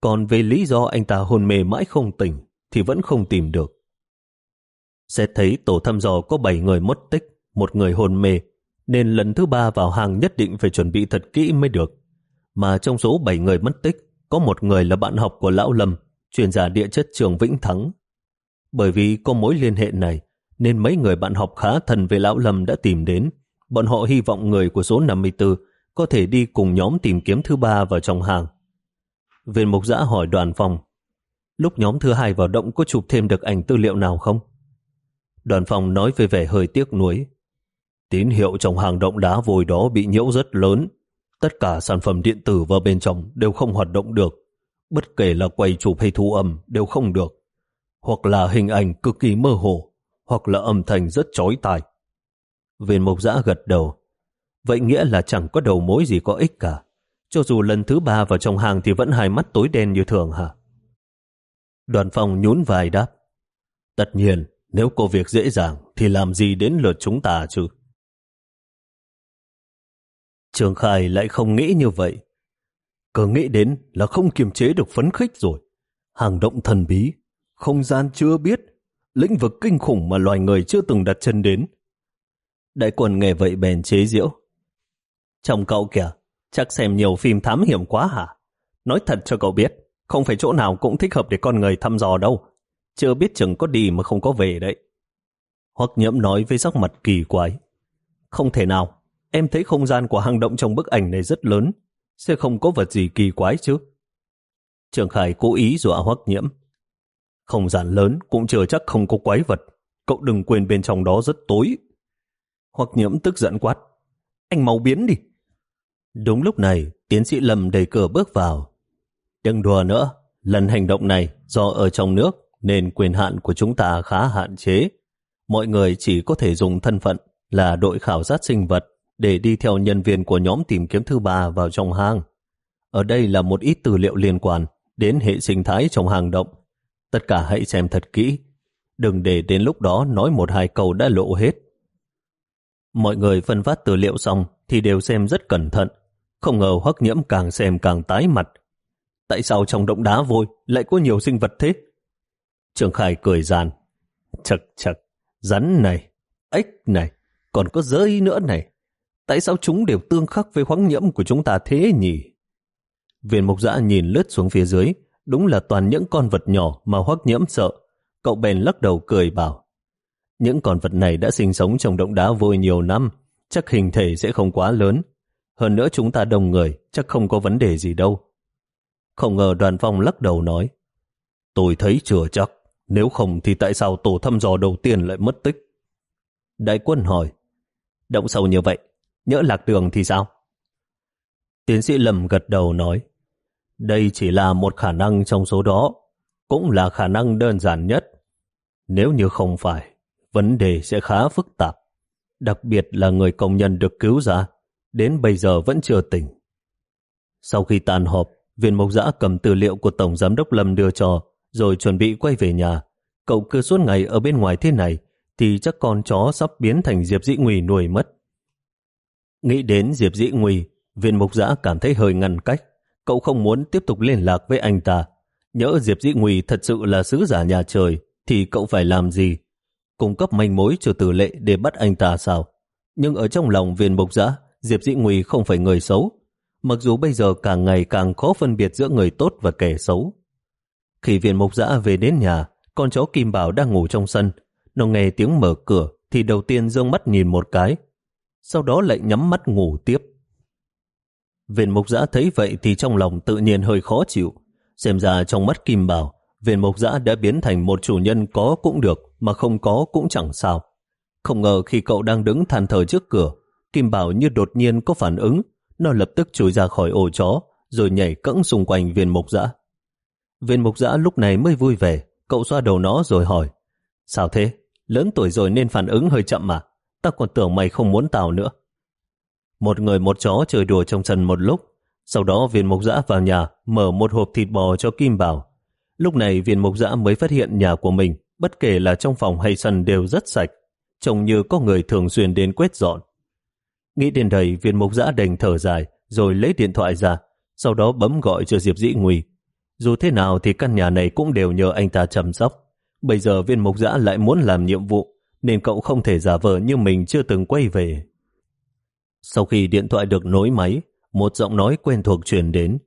Còn về lý do anh ta hôn mê mãi không tỉnh thì vẫn không tìm được. Sẽ thấy tổ thăm dò có 7 người mất tích, một người hôn mê, nên lần thứ ba vào hàng nhất định phải chuẩn bị thật kỹ mới được. Mà trong số 7 người mất tích, có một người là bạn học của Lão Lâm, chuyên gia địa chất trường Vĩnh Thắng. Bởi vì có mối liên hệ này, nên mấy người bạn học khá thân với Lão Lâm đã tìm đến. Bọn họ hy vọng người của số 54 có thể đi cùng nhóm tìm kiếm thứ ba vào trong hàng. Viên mục giã hỏi đoàn phòng, lúc nhóm thứ hai vào động có chụp thêm được ảnh tư liệu nào không? Đoàn phòng nói về vẻ hơi tiếc nuối. Tín hiệu trong hàng động đá vôi đó bị nhiễu rất lớn. Tất cả sản phẩm điện tử vào bên trong đều không hoạt động được. Bất kể là quay chụp hay thu âm đều không được. Hoặc là hình ảnh cực kỳ mơ hồ, hoặc là âm thanh rất chói tai. Viên mộc giã gật đầu. Vậy nghĩa là chẳng có đầu mối gì có ích cả. Cho dù lần thứ ba vào trong hàng thì vẫn hai mắt tối đen như thường hả? Đoàn phòng nhún vai đáp. Tất nhiên, nếu có việc dễ dàng thì làm gì đến lượt chúng ta chứ? Trường Khai lại không nghĩ như vậy. Cứ nghĩ đến là không kiềm chế được phấn khích rồi. Hàng động thần bí, không gian chưa biết, lĩnh vực kinh khủng mà loài người chưa từng đặt chân đến. Đại quần nghe vậy bèn chế diễu. Chồng cậu kìa, chắc xem nhiều phim thám hiểm quá hả? Nói thật cho cậu biết, không phải chỗ nào cũng thích hợp để con người thăm dò đâu. Chưa biết chừng có đi mà không có về đấy. Hoặc nhiễm nói với sắc mặt kỳ quái. Không thể nào, em thấy không gian của hang động trong bức ảnh này rất lớn, sẽ không có vật gì kỳ quái chứ. Trường Khải cố ý dọa hoắc nhiễm. Không gian lớn cũng chưa chắc không có quái vật. Cậu đừng quên bên trong đó rất tối hoặc nhiễm tức giận quát. Anh mau biến đi. Đúng lúc này, tiến sĩ Lâm đẩy cửa bước vào. Đừng đùa nữa, lần hành động này do ở trong nước nên quyền hạn của chúng ta khá hạn chế. Mọi người chỉ có thể dùng thân phận là đội khảo sát sinh vật để đi theo nhân viên của nhóm tìm kiếm thứ ba vào trong hang. Ở đây là một ít tư liệu liên quan đến hệ sinh thái trong hang động. Tất cả hãy xem thật kỹ. Đừng để đến lúc đó nói một hai câu đã lộ hết. Mọi người phân phát tư liệu xong thì đều xem rất cẩn thận. Không ngờ hoắc nhiễm càng xem càng tái mặt. Tại sao trong động đá vôi lại có nhiều sinh vật thế? Trường Khải cười giàn. Chật chật, rắn này, ếch này, còn có giới nữa này. Tại sao chúng đều tương khắc với khoáng nhiễm của chúng ta thế nhỉ? Viên mục giã nhìn lướt xuống phía dưới, đúng là toàn những con vật nhỏ mà hoắc nhiễm sợ. Cậu bèn lắc đầu cười bảo. Những con vật này đã sinh sống trong động đá vôi nhiều năm, chắc hình thể sẽ không quá lớn. Hơn nữa chúng ta đông người, chắc không có vấn đề gì đâu. Không ngờ đoàn phong lắc đầu nói. Tôi thấy chưa chắc, nếu không thì tại sao tổ thăm dò đầu tiên lại mất tích? Đại quân hỏi, động sâu như vậy, nhỡ lạc đường thì sao? Tiến sĩ Lâm gật đầu nói, đây chỉ là một khả năng trong số đó, cũng là khả năng đơn giản nhất. Nếu như không phải, vấn đề sẽ khá phức tạp. Đặc biệt là người công nhân được cứu ra, đến bây giờ vẫn chưa tỉnh. Sau khi tàn họp, viên mộc giã cầm tư liệu của Tổng Giám đốc Lâm đưa cho, rồi chuẩn bị quay về nhà. Cậu cứ suốt ngày ở bên ngoài thế này, thì chắc con chó sắp biến thành Diệp Dĩ Nguy nuôi mất. Nghĩ đến Diệp Dĩ Nguy, viên mục giã cảm thấy hơi ngăn cách. Cậu không muốn tiếp tục liên lạc với anh ta. Nhỡ Diệp Dĩ Nguy thật sự là sứ giả nhà trời, thì cậu phải làm gì? Cung cấp manh mối cho tử lệ để bắt anh ta sao? Nhưng ở trong lòng viên mục giã, Diệp Dĩ Nguy không phải người xấu. Mặc dù bây giờ càng ngày càng khó phân biệt giữa người tốt và kẻ xấu. Khi viên mục giã về đến nhà, con chó Kim Bảo đang ngủ trong sân. Nó nghe tiếng mở cửa thì đầu tiên dương mắt nhìn một cái, sau đó lại nhắm mắt ngủ tiếp. Viên mục giã thấy vậy thì trong lòng tự nhiên hơi khó chịu. Xem ra trong mắt Kim Bảo, viên mục giã đã biến thành một chủ nhân có cũng được mà không có cũng chẳng sao. Không ngờ khi cậu đang đứng than thở trước cửa, Kim Bảo như đột nhiên có phản ứng, nó lập tức chui ra khỏi ổ chó, rồi nhảy cẫng xung quanh viên mục dã. Viên mục dã lúc này mới vui vẻ, cậu xoa đầu nó rồi hỏi, sao thế, lớn tuổi rồi nên phản ứng hơi chậm mà, ta còn tưởng mày không muốn tào nữa. Một người một chó chơi đùa trong sân một lúc, sau đó viên mục dã vào nhà mở một hộp thịt bò cho Kim Bảo. Lúc này viên mục dã mới phát hiện nhà của mình, bất kể là trong phòng hay sân đều rất sạch, trông như có người thường xuyên đến quét dọn. Nghĩ đến đây viên mục giã đành thở dài, rồi lấy điện thoại ra, sau đó bấm gọi cho Diệp Dĩ Nguy. Dù thế nào thì căn nhà này cũng đều nhờ anh ta chăm sóc. Bây giờ viên mục giã lại muốn làm nhiệm vụ, nên cậu không thể giả vờ như mình chưa từng quay về. Sau khi điện thoại được nối máy, một giọng nói quen thuộc truyền đến.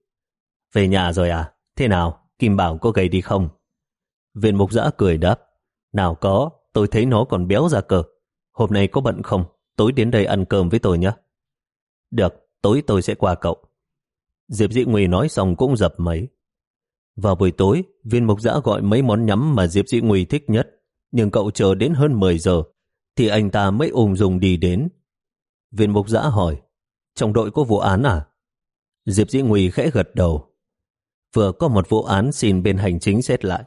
Về nhà rồi à? Thế nào? Kim Bảo có gầy đi không? Viên mục giã cười đáp. Nào có, tôi thấy nó còn béo ra cờ. Hôm nay có bận không? Tối đến đây ăn cơm với tôi nhé. Được, tối tôi sẽ qua cậu. Diệp Dị Nguy nói xong cũng dập máy. Vào buổi tối, viên mục giã gọi mấy món nhắm mà Diệp Dị Nguy thích nhất, nhưng cậu chờ đến hơn 10 giờ, thì anh ta mới ung dung đi đến. Viên mục giã hỏi, trong đội có vụ án à? Diệp Dĩ Nguy khẽ gật đầu. Vừa có một vụ án xin bên hành chính xét lại.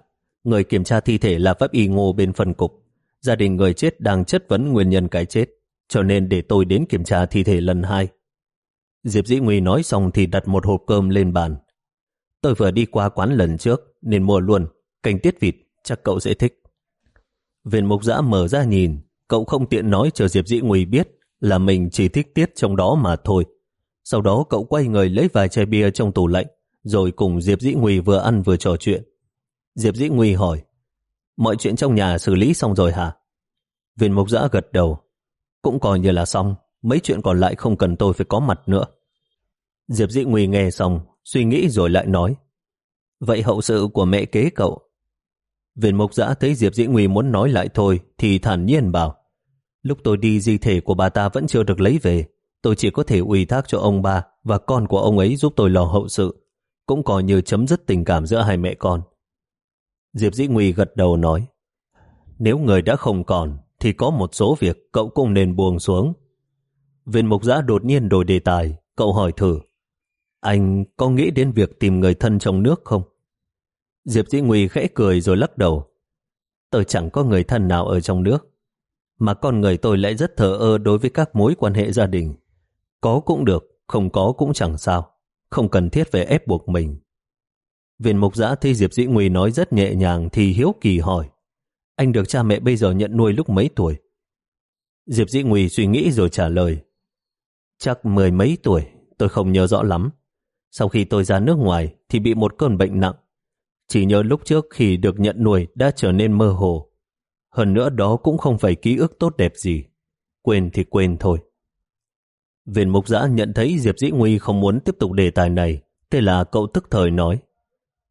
Người kiểm tra thi thể là pháp y ngô bên phân cục. Gia đình người chết đang chất vấn nguyên nhân cái chết, cho nên để tôi đến kiểm tra thi thể lần hai. Diệp Dĩ Nguy nói xong thì đặt một hộp cơm lên bàn. Tôi vừa đi qua quán lần trước nên mua luôn, canh tiết vịt, chắc cậu sẽ thích. Viên mục giã mở ra nhìn, cậu không tiện nói cho Diệp Dĩ Nguy biết là mình chỉ thích tiết trong đó mà thôi. Sau đó cậu quay người lấy vài chai bia trong tủ lạnh, rồi cùng Diệp Dĩ Nguy vừa ăn vừa trò chuyện. Diệp Dĩ Nguy hỏi, mọi chuyện trong nhà xử lý xong rồi hả? Viên mục giã gật đầu, cũng coi như là xong, mấy chuyện còn lại không cần tôi phải có mặt nữa. Diệp Dĩ Nguy nghe xong, suy nghĩ rồi lại nói, vậy hậu sự của mẹ kế cậu? Viên mục giã thấy Diệp Dĩ Nguy muốn nói lại thôi, thì thản nhiên bảo, lúc tôi đi di thể của bà ta vẫn chưa được lấy về, tôi chỉ có thể ủy thác cho ông ba và con của ông ấy giúp tôi lo hậu sự, cũng coi như chấm dứt tình cảm giữa hai mẹ con. Diệp Dĩ Nguy gật đầu nói, nếu người đã không còn, thì có một số việc cậu cũng nên buông xuống. Viên mục giã đột nhiên đổi đề tài, cậu hỏi thử, anh có nghĩ đến việc tìm người thân trong nước không? Diệp Dĩ Nguy khẽ cười rồi lắc đầu. Tôi chẳng có người thân nào ở trong nước, mà con người tôi lại rất thờ ơ đối với các mối quan hệ gia đình. Có cũng được, không có cũng chẳng sao. Không cần thiết phải ép buộc mình. Viên mục giã thấy Diệp Dĩ Nguy nói rất nhẹ nhàng thì hiếu kỳ hỏi. Anh được cha mẹ bây giờ nhận nuôi lúc mấy tuổi? Diệp Dĩ Nguy suy nghĩ rồi trả lời. Chắc mười mấy tuổi, tôi không nhớ rõ lắm. Sau khi tôi ra nước ngoài thì bị một cơn bệnh nặng. Chỉ nhớ lúc trước khi được nhận nuôi đã trở nên mơ hồ. Hơn nữa đó cũng không phải ký ức tốt đẹp gì. Quên thì quên thôi. Viên mục giã nhận thấy Diệp Dĩ Nguy không muốn tiếp tục đề tài này. Thế là cậu tức thời nói.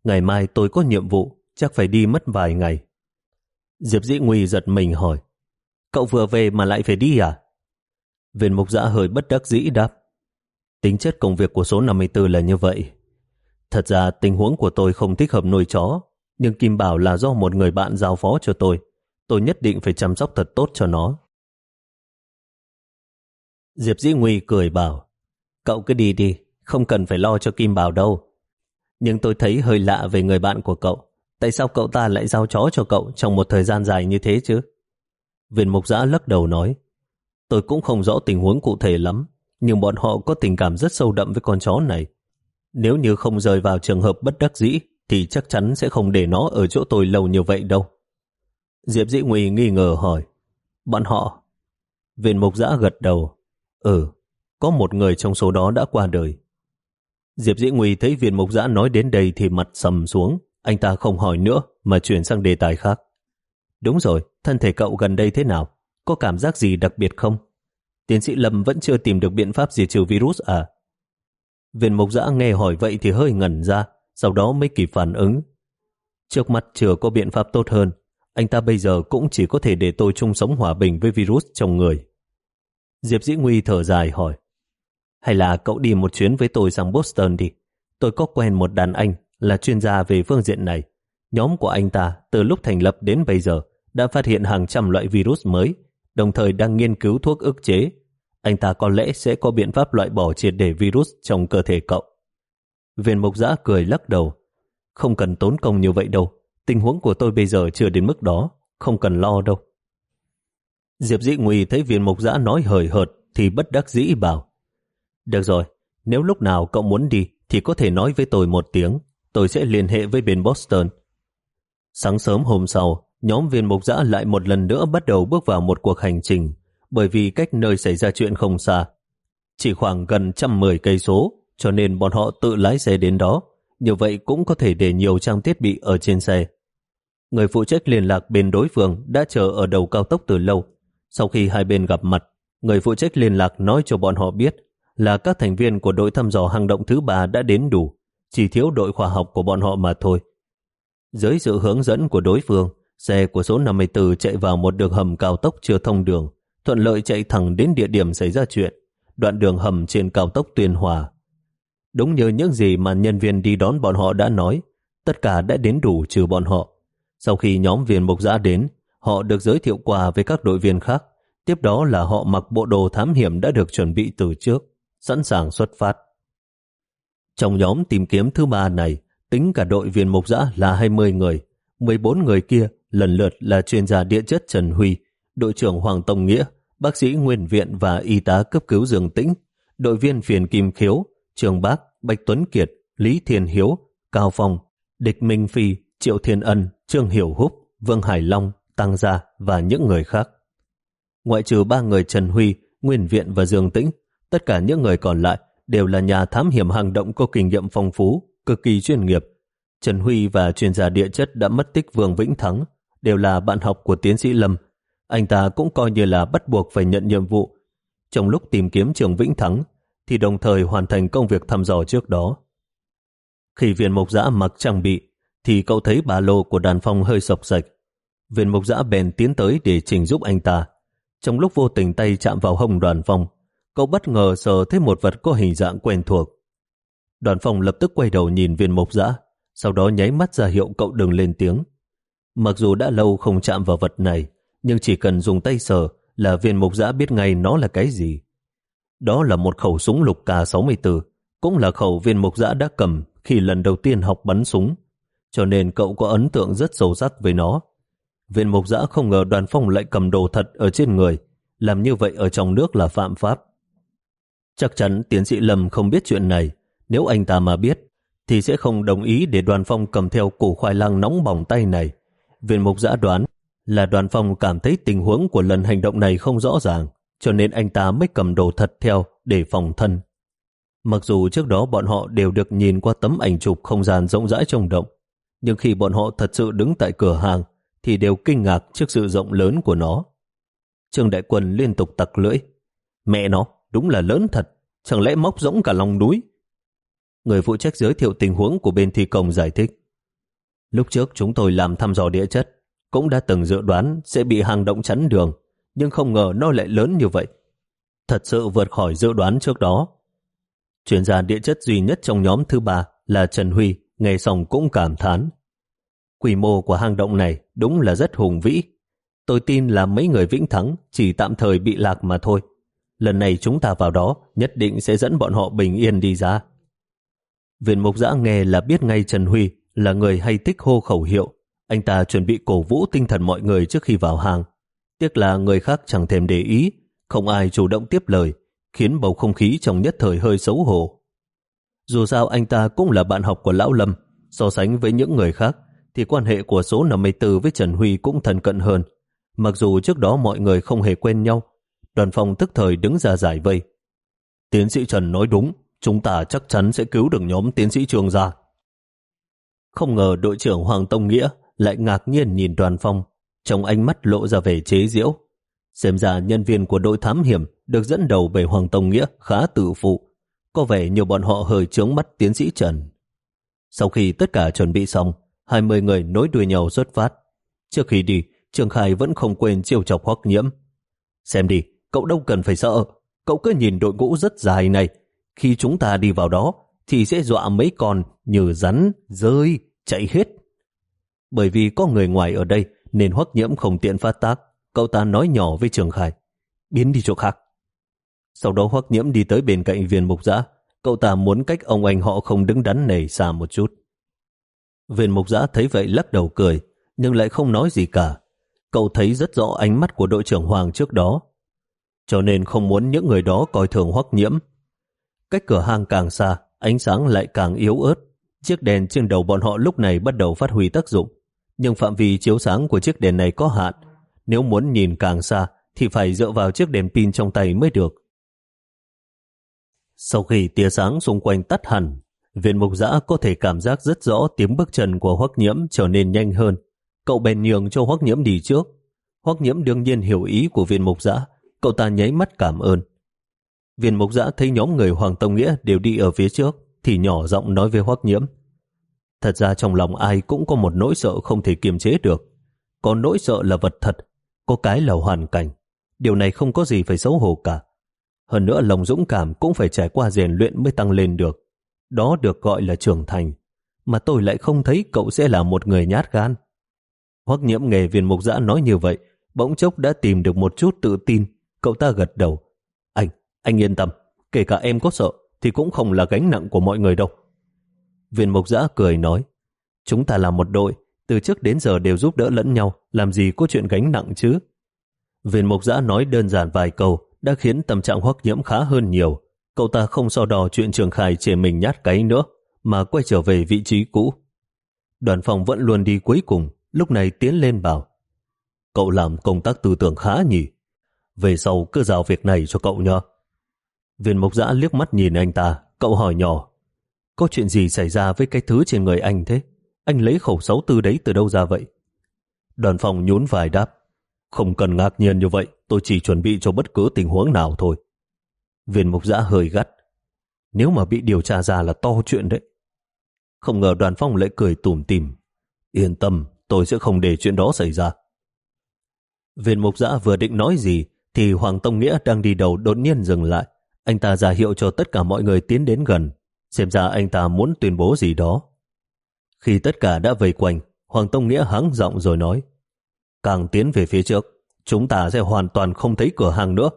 Ngày mai tôi có nhiệm vụ, chắc phải đi mất vài ngày. Diệp Dĩ Nguy giật mình hỏi. Cậu vừa về mà lại phải đi à? Viên mục giã hơi bất đắc dĩ đáp. Tính chất công việc của số 54 là như vậy. Thật ra tình huống của tôi không thích hợp nuôi chó, nhưng Kim Bảo là do một người bạn giao phó cho tôi. Tôi nhất định phải chăm sóc thật tốt cho nó. Diệp Dĩ Nguy cười bảo, cậu cứ đi đi, không cần phải lo cho Kim Bảo đâu. Nhưng tôi thấy hơi lạ về người bạn của cậu. Tại sao cậu ta lại giao chó cho cậu trong một thời gian dài như thế chứ? Viên mục giã lắc đầu nói, tôi cũng không rõ tình huống cụ thể lắm, nhưng bọn họ có tình cảm rất sâu đậm với con chó này. Nếu như không rời vào trường hợp bất đắc dĩ, thì chắc chắn sẽ không để nó ở chỗ tôi lâu như vậy đâu. Diệp Dĩ Nguy nghi ngờ hỏi, bọn họ? Viên mục giã gật đầu, ừ, có một người trong số đó đã qua đời. Diệp Dĩ Nguy thấy viên mục giã nói đến đây thì mặt sầm xuống, anh ta không hỏi nữa mà chuyển sang đề tài khác. Đúng rồi, thân thể cậu gần đây thế nào? Có cảm giác gì đặc biệt không? Tiến sĩ Lâm vẫn chưa tìm được biện pháp diệt trừ virus à? Viên mục giã nghe hỏi vậy thì hơi ngẩn ra, sau đó mới kịp phản ứng. Trước mắt chưa có biện pháp tốt hơn, anh ta bây giờ cũng chỉ có thể để tôi chung sống hòa bình với virus trong người. Diệp Dĩ Nguy thở dài hỏi, hay là cậu đi một chuyến với tôi sang Boston đi. Tôi có quen một đàn anh là chuyên gia về phương diện này. Nhóm của anh ta từ lúc thành lập đến bây giờ đã phát hiện hàng trăm loại virus mới, đồng thời đang nghiên cứu thuốc ức chế. Anh ta có lẽ sẽ có biện pháp loại bỏ triệt để virus trong cơ thể cậu. Viên mục giã cười lắc đầu. Không cần tốn công như vậy đâu. Tình huống của tôi bây giờ chưa đến mức đó. Không cần lo đâu. Diệp Dĩ Nguy thấy viên mục giã nói hời hợt thì bất đắc dĩ bảo. Được rồi, nếu lúc nào cậu muốn đi thì có thể nói với tôi một tiếng. Tôi sẽ liên hệ với bên Boston. Sáng sớm hôm sau, nhóm viên mục giã lại một lần nữa bắt đầu bước vào một cuộc hành trình bởi vì cách nơi xảy ra chuyện không xa. Chỉ khoảng gần trăm mười cây số cho nên bọn họ tự lái xe đến đó. Như vậy cũng có thể để nhiều trang thiết bị ở trên xe. Người phụ trách liên lạc bên đối phương đã chờ ở đầu cao tốc từ lâu. Sau khi hai bên gặp mặt, người phụ trách liên lạc nói cho bọn họ biết là các thành viên của đội thăm dò hang động thứ ba đã đến đủ, chỉ thiếu đội khoa học của bọn họ mà thôi. Dưới sự hướng dẫn của đối phương, xe của số 54 chạy vào một đường hầm cao tốc chưa thông đường, thuận lợi chạy thẳng đến địa điểm xảy ra chuyện, đoạn đường hầm trên cao tốc Tuyên Hòa. Đúng như những gì mà nhân viên đi đón bọn họ đã nói, tất cả đã đến đủ trừ bọn họ. Sau khi nhóm viên mục giã đến, họ được giới thiệu quà với các đội viên khác. Tiếp đó là họ mặc bộ đồ thám hiểm đã được chuẩn bị từ trước sẵn sàng xuất phát. Trong nhóm tìm kiếm thứ ba này, tính cả đội viên mục giã là 20 người, 14 người kia lần lượt là chuyên gia địa chất Trần Huy, đội trưởng Hoàng Tông Nghĩa, bác sĩ Nguyên Viện và y tá cấp cứu Dương Tĩnh, đội viên phiền Kim Khiếu, Trường Bác, Bạch Tuấn Kiệt, Lý Thiên Hiếu, Cao Phong, Địch Minh Phi, Triệu Thiên Ân, Trương Hiểu Húc, Vương Hải Long, Tăng Gia và những người khác. Ngoại trừ ba người Trần Huy, Nguyên Viện và Dương Tĩnh, Tất cả những người còn lại đều là nhà thám hiểm hành động có kinh nghiệm phong phú, cực kỳ chuyên nghiệp. Trần Huy và chuyên gia địa chất đã mất tích Vương Vĩnh Thắng, đều là bạn học của tiến sĩ Lâm. Anh ta cũng coi như là bắt buộc phải nhận nhiệm vụ. Trong lúc tìm kiếm trường Vĩnh Thắng, thì đồng thời hoàn thành công việc thăm dò trước đó. Khi viên mộc giã mặc trang bị, thì cậu thấy ba lô của đàn phong hơi sọc sạch. Viên mộc giã bèn tiến tới để trình giúp anh ta. Trong lúc vô tình tay chạm vào hông đoàn phong, cậu bất ngờ sờ thấy một vật có hình dạng quen thuộc. Đoàn phòng lập tức quay đầu nhìn viên mộc dã, sau đó nháy mắt ra hiệu cậu đừng lên tiếng. Mặc dù đã lâu không chạm vào vật này, nhưng chỉ cần dùng tay sờ là viên mộc dã biết ngay nó là cái gì. Đó là một khẩu súng lục K-64, cũng là khẩu viên mộc dã đã cầm khi lần đầu tiên học bắn súng, cho nên cậu có ấn tượng rất sâu sắc với nó. Viên mộc dã không ngờ đoàn phong lại cầm đồ thật ở trên người, làm như vậy ở trong nước là phạm pháp. Chắc chắn tiến sĩ Lâm không biết chuyện này. Nếu anh ta mà biết, thì sẽ không đồng ý để đoàn phong cầm theo củ khoai lang nóng bỏng tay này. Viên mục giã đoán là đoàn phong cảm thấy tình huống của lần hành động này không rõ ràng, cho nên anh ta mới cầm đồ thật theo để phòng thân. Mặc dù trước đó bọn họ đều được nhìn qua tấm ảnh chụp không gian rộng rãi trong động, nhưng khi bọn họ thật sự đứng tại cửa hàng thì đều kinh ngạc trước sự rộng lớn của nó. Trương Đại Quân liên tục tặc lưỡi. Mẹ nó, đúng là lớn thật, chẳng lẽ móc rỗng cả lòng núi? Người phụ trách giới thiệu tình huống của bên thi công giải thích. Lúc trước chúng tôi làm thăm dò địa chất, cũng đã từng dự đoán sẽ bị hang động chắn đường, nhưng không ngờ nó lại lớn như vậy. Thật sự vượt khỏi dự đoán trước đó. Chuyên gia địa chất duy nhất trong nhóm thứ ba là Trần Huy, nghe xong cũng cảm thán. Quy mô của hang động này đúng là rất hùng vĩ. Tôi tin là mấy người Vĩnh Thắng chỉ tạm thời bị lạc mà thôi. Lần này chúng ta vào đó nhất định sẽ dẫn bọn họ bình yên đi ra. Viên mục giã nghe là biết ngay Trần Huy là người hay thích hô khẩu hiệu. Anh ta chuẩn bị cổ vũ tinh thần mọi người trước khi vào hàng. Tiếc là người khác chẳng thèm để ý, không ai chủ động tiếp lời, khiến bầu không khí trong nhất thời hơi xấu hổ. Dù sao anh ta cũng là bạn học của Lão Lâm, so sánh với những người khác, thì quan hệ của số 54 với Trần Huy cũng thân cận hơn. Mặc dù trước đó mọi người không hề quen nhau, đoàn phòng tức thời đứng ra giải vây. Tiến sĩ Trần nói đúng, chúng ta chắc chắn sẽ cứu được nhóm tiến sĩ trường ra. Không ngờ đội trưởng Hoàng Tông Nghĩa lại ngạc nhiên nhìn đoàn phong, trong ánh mắt lộ ra vẻ chế diễu. Xem ra nhân viên của đội thám hiểm được dẫn đầu bởi Hoàng Tông Nghĩa khá tự phụ, có vẻ nhiều bọn họ hơi trướng mắt tiến sĩ Trần. Sau khi tất cả chuẩn bị xong, 20 người nối đuôi nhau xuất phát. Trước khi đi, Trường Khai vẫn không quên chiêu chọc hoắc nhiễm. Xem đi, cậu đâu cần phải sợ. Cậu cứ nhìn đội ngũ rất dài này. Khi chúng ta đi vào đó, thì sẽ dọa mấy con như rắn, rơi, chạy hết. Bởi vì có người ngoài ở đây, nên hoắc nhiễm không tiện phát tác. Cậu ta nói nhỏ với Trường khải, Biến đi chỗ khác. Sau đó hoắc nhiễm đi tới bên cạnh viên mục giã. Cậu ta muốn cách ông anh họ không đứng đắn này xa một chút. Viên mục giã thấy vậy lắc đầu cười, nhưng lại không nói gì cả. Cậu thấy rất rõ ánh mắt của đội trưởng Hoàng trước đó, cho nên không muốn những người đó coi thường hoắc nhiễm. Cách cửa hang càng xa, ánh sáng lại càng yếu ớt. Chiếc đèn trên đầu bọn họ lúc này bắt đầu phát huy tác dụng. Nhưng phạm vi chiếu sáng của chiếc đèn này có hạn. Nếu muốn nhìn càng xa, thì phải dựa vào chiếc đèn pin trong tay mới được. Sau khi tia sáng xung quanh tắt hẳn, Viên mục giã có thể cảm giác rất rõ tiếng bước chân của hoắc nhiễm trở nên nhanh hơn. Cậu bèn nhường cho hoắc nhiễm đi trước. Hoắc nhiễm đương nhiên hiểu ý của viên mục giã. Cậu ta nháy mắt cảm ơn. Viên mục giã thấy nhóm người Hoàng Tông Nghĩa đều đi ở phía trước, thì nhỏ giọng nói với hoắc nhiễm. Thật ra trong lòng ai cũng có một nỗi sợ không thể kiềm chế được. Có nỗi sợ là vật thật, có cái là hoàn cảnh. Điều này không có gì phải xấu hổ cả. Hơn nữa lòng dũng cảm cũng phải trải qua rèn luyện mới tăng lên được. Đó được gọi là trưởng thành, mà tôi lại không thấy cậu sẽ là một người nhát gan. Hoắc nhiễm nghề viên mục giã nói như vậy, bỗng chốc đã tìm được một chút tự tin, cậu ta gật đầu. Anh, anh yên tâm, kể cả em có sợ, thì cũng không là gánh nặng của mọi người đâu. Viên mộc giã cười nói, chúng ta là một đội, từ trước đến giờ đều giúp đỡ lẫn nhau, làm gì có chuyện gánh nặng chứ. Viên mộc giã nói đơn giản vài câu đã khiến tâm trạng hoắc nhiễm khá hơn nhiều. Cậu ta không so đo chuyện Trường Khai chê mình nhát cái nữa, mà quay trở về vị trí cũ. Đoàn phòng vẫn luôn đi cuối cùng, lúc này tiến lên bảo. Cậu làm công tác tư tưởng khá nhỉ? Về sau cứ giao việc này cho cậu nhá. Viên mộc giã liếc mắt nhìn anh ta, cậu hỏi nhỏ. Có chuyện gì xảy ra với cái thứ trên người anh thế? Anh lấy khẩu sáu tư đấy từ đâu ra vậy? Đoàn phòng nhún vài đáp. Không cần ngạc nhiên như vậy, tôi chỉ chuẩn bị cho bất cứ tình huống nào thôi. Viên mục giã hơi gắt. Nếu mà bị điều tra ra là to chuyện đấy. Không ngờ đoàn phong lại cười tủm tỉm: Yên tâm, tôi sẽ không để chuyện đó xảy ra. Viên mục giã vừa định nói gì, thì Hoàng Tông Nghĩa đang đi đầu đột nhiên dừng lại. Anh ta ra hiệu cho tất cả mọi người tiến đến gần. Xem ra anh ta muốn tuyên bố gì đó. Khi tất cả đã vây quanh, Hoàng Tông Nghĩa hắng giọng rồi nói Càng tiến về phía trước, chúng ta sẽ hoàn toàn không thấy cửa hàng nữa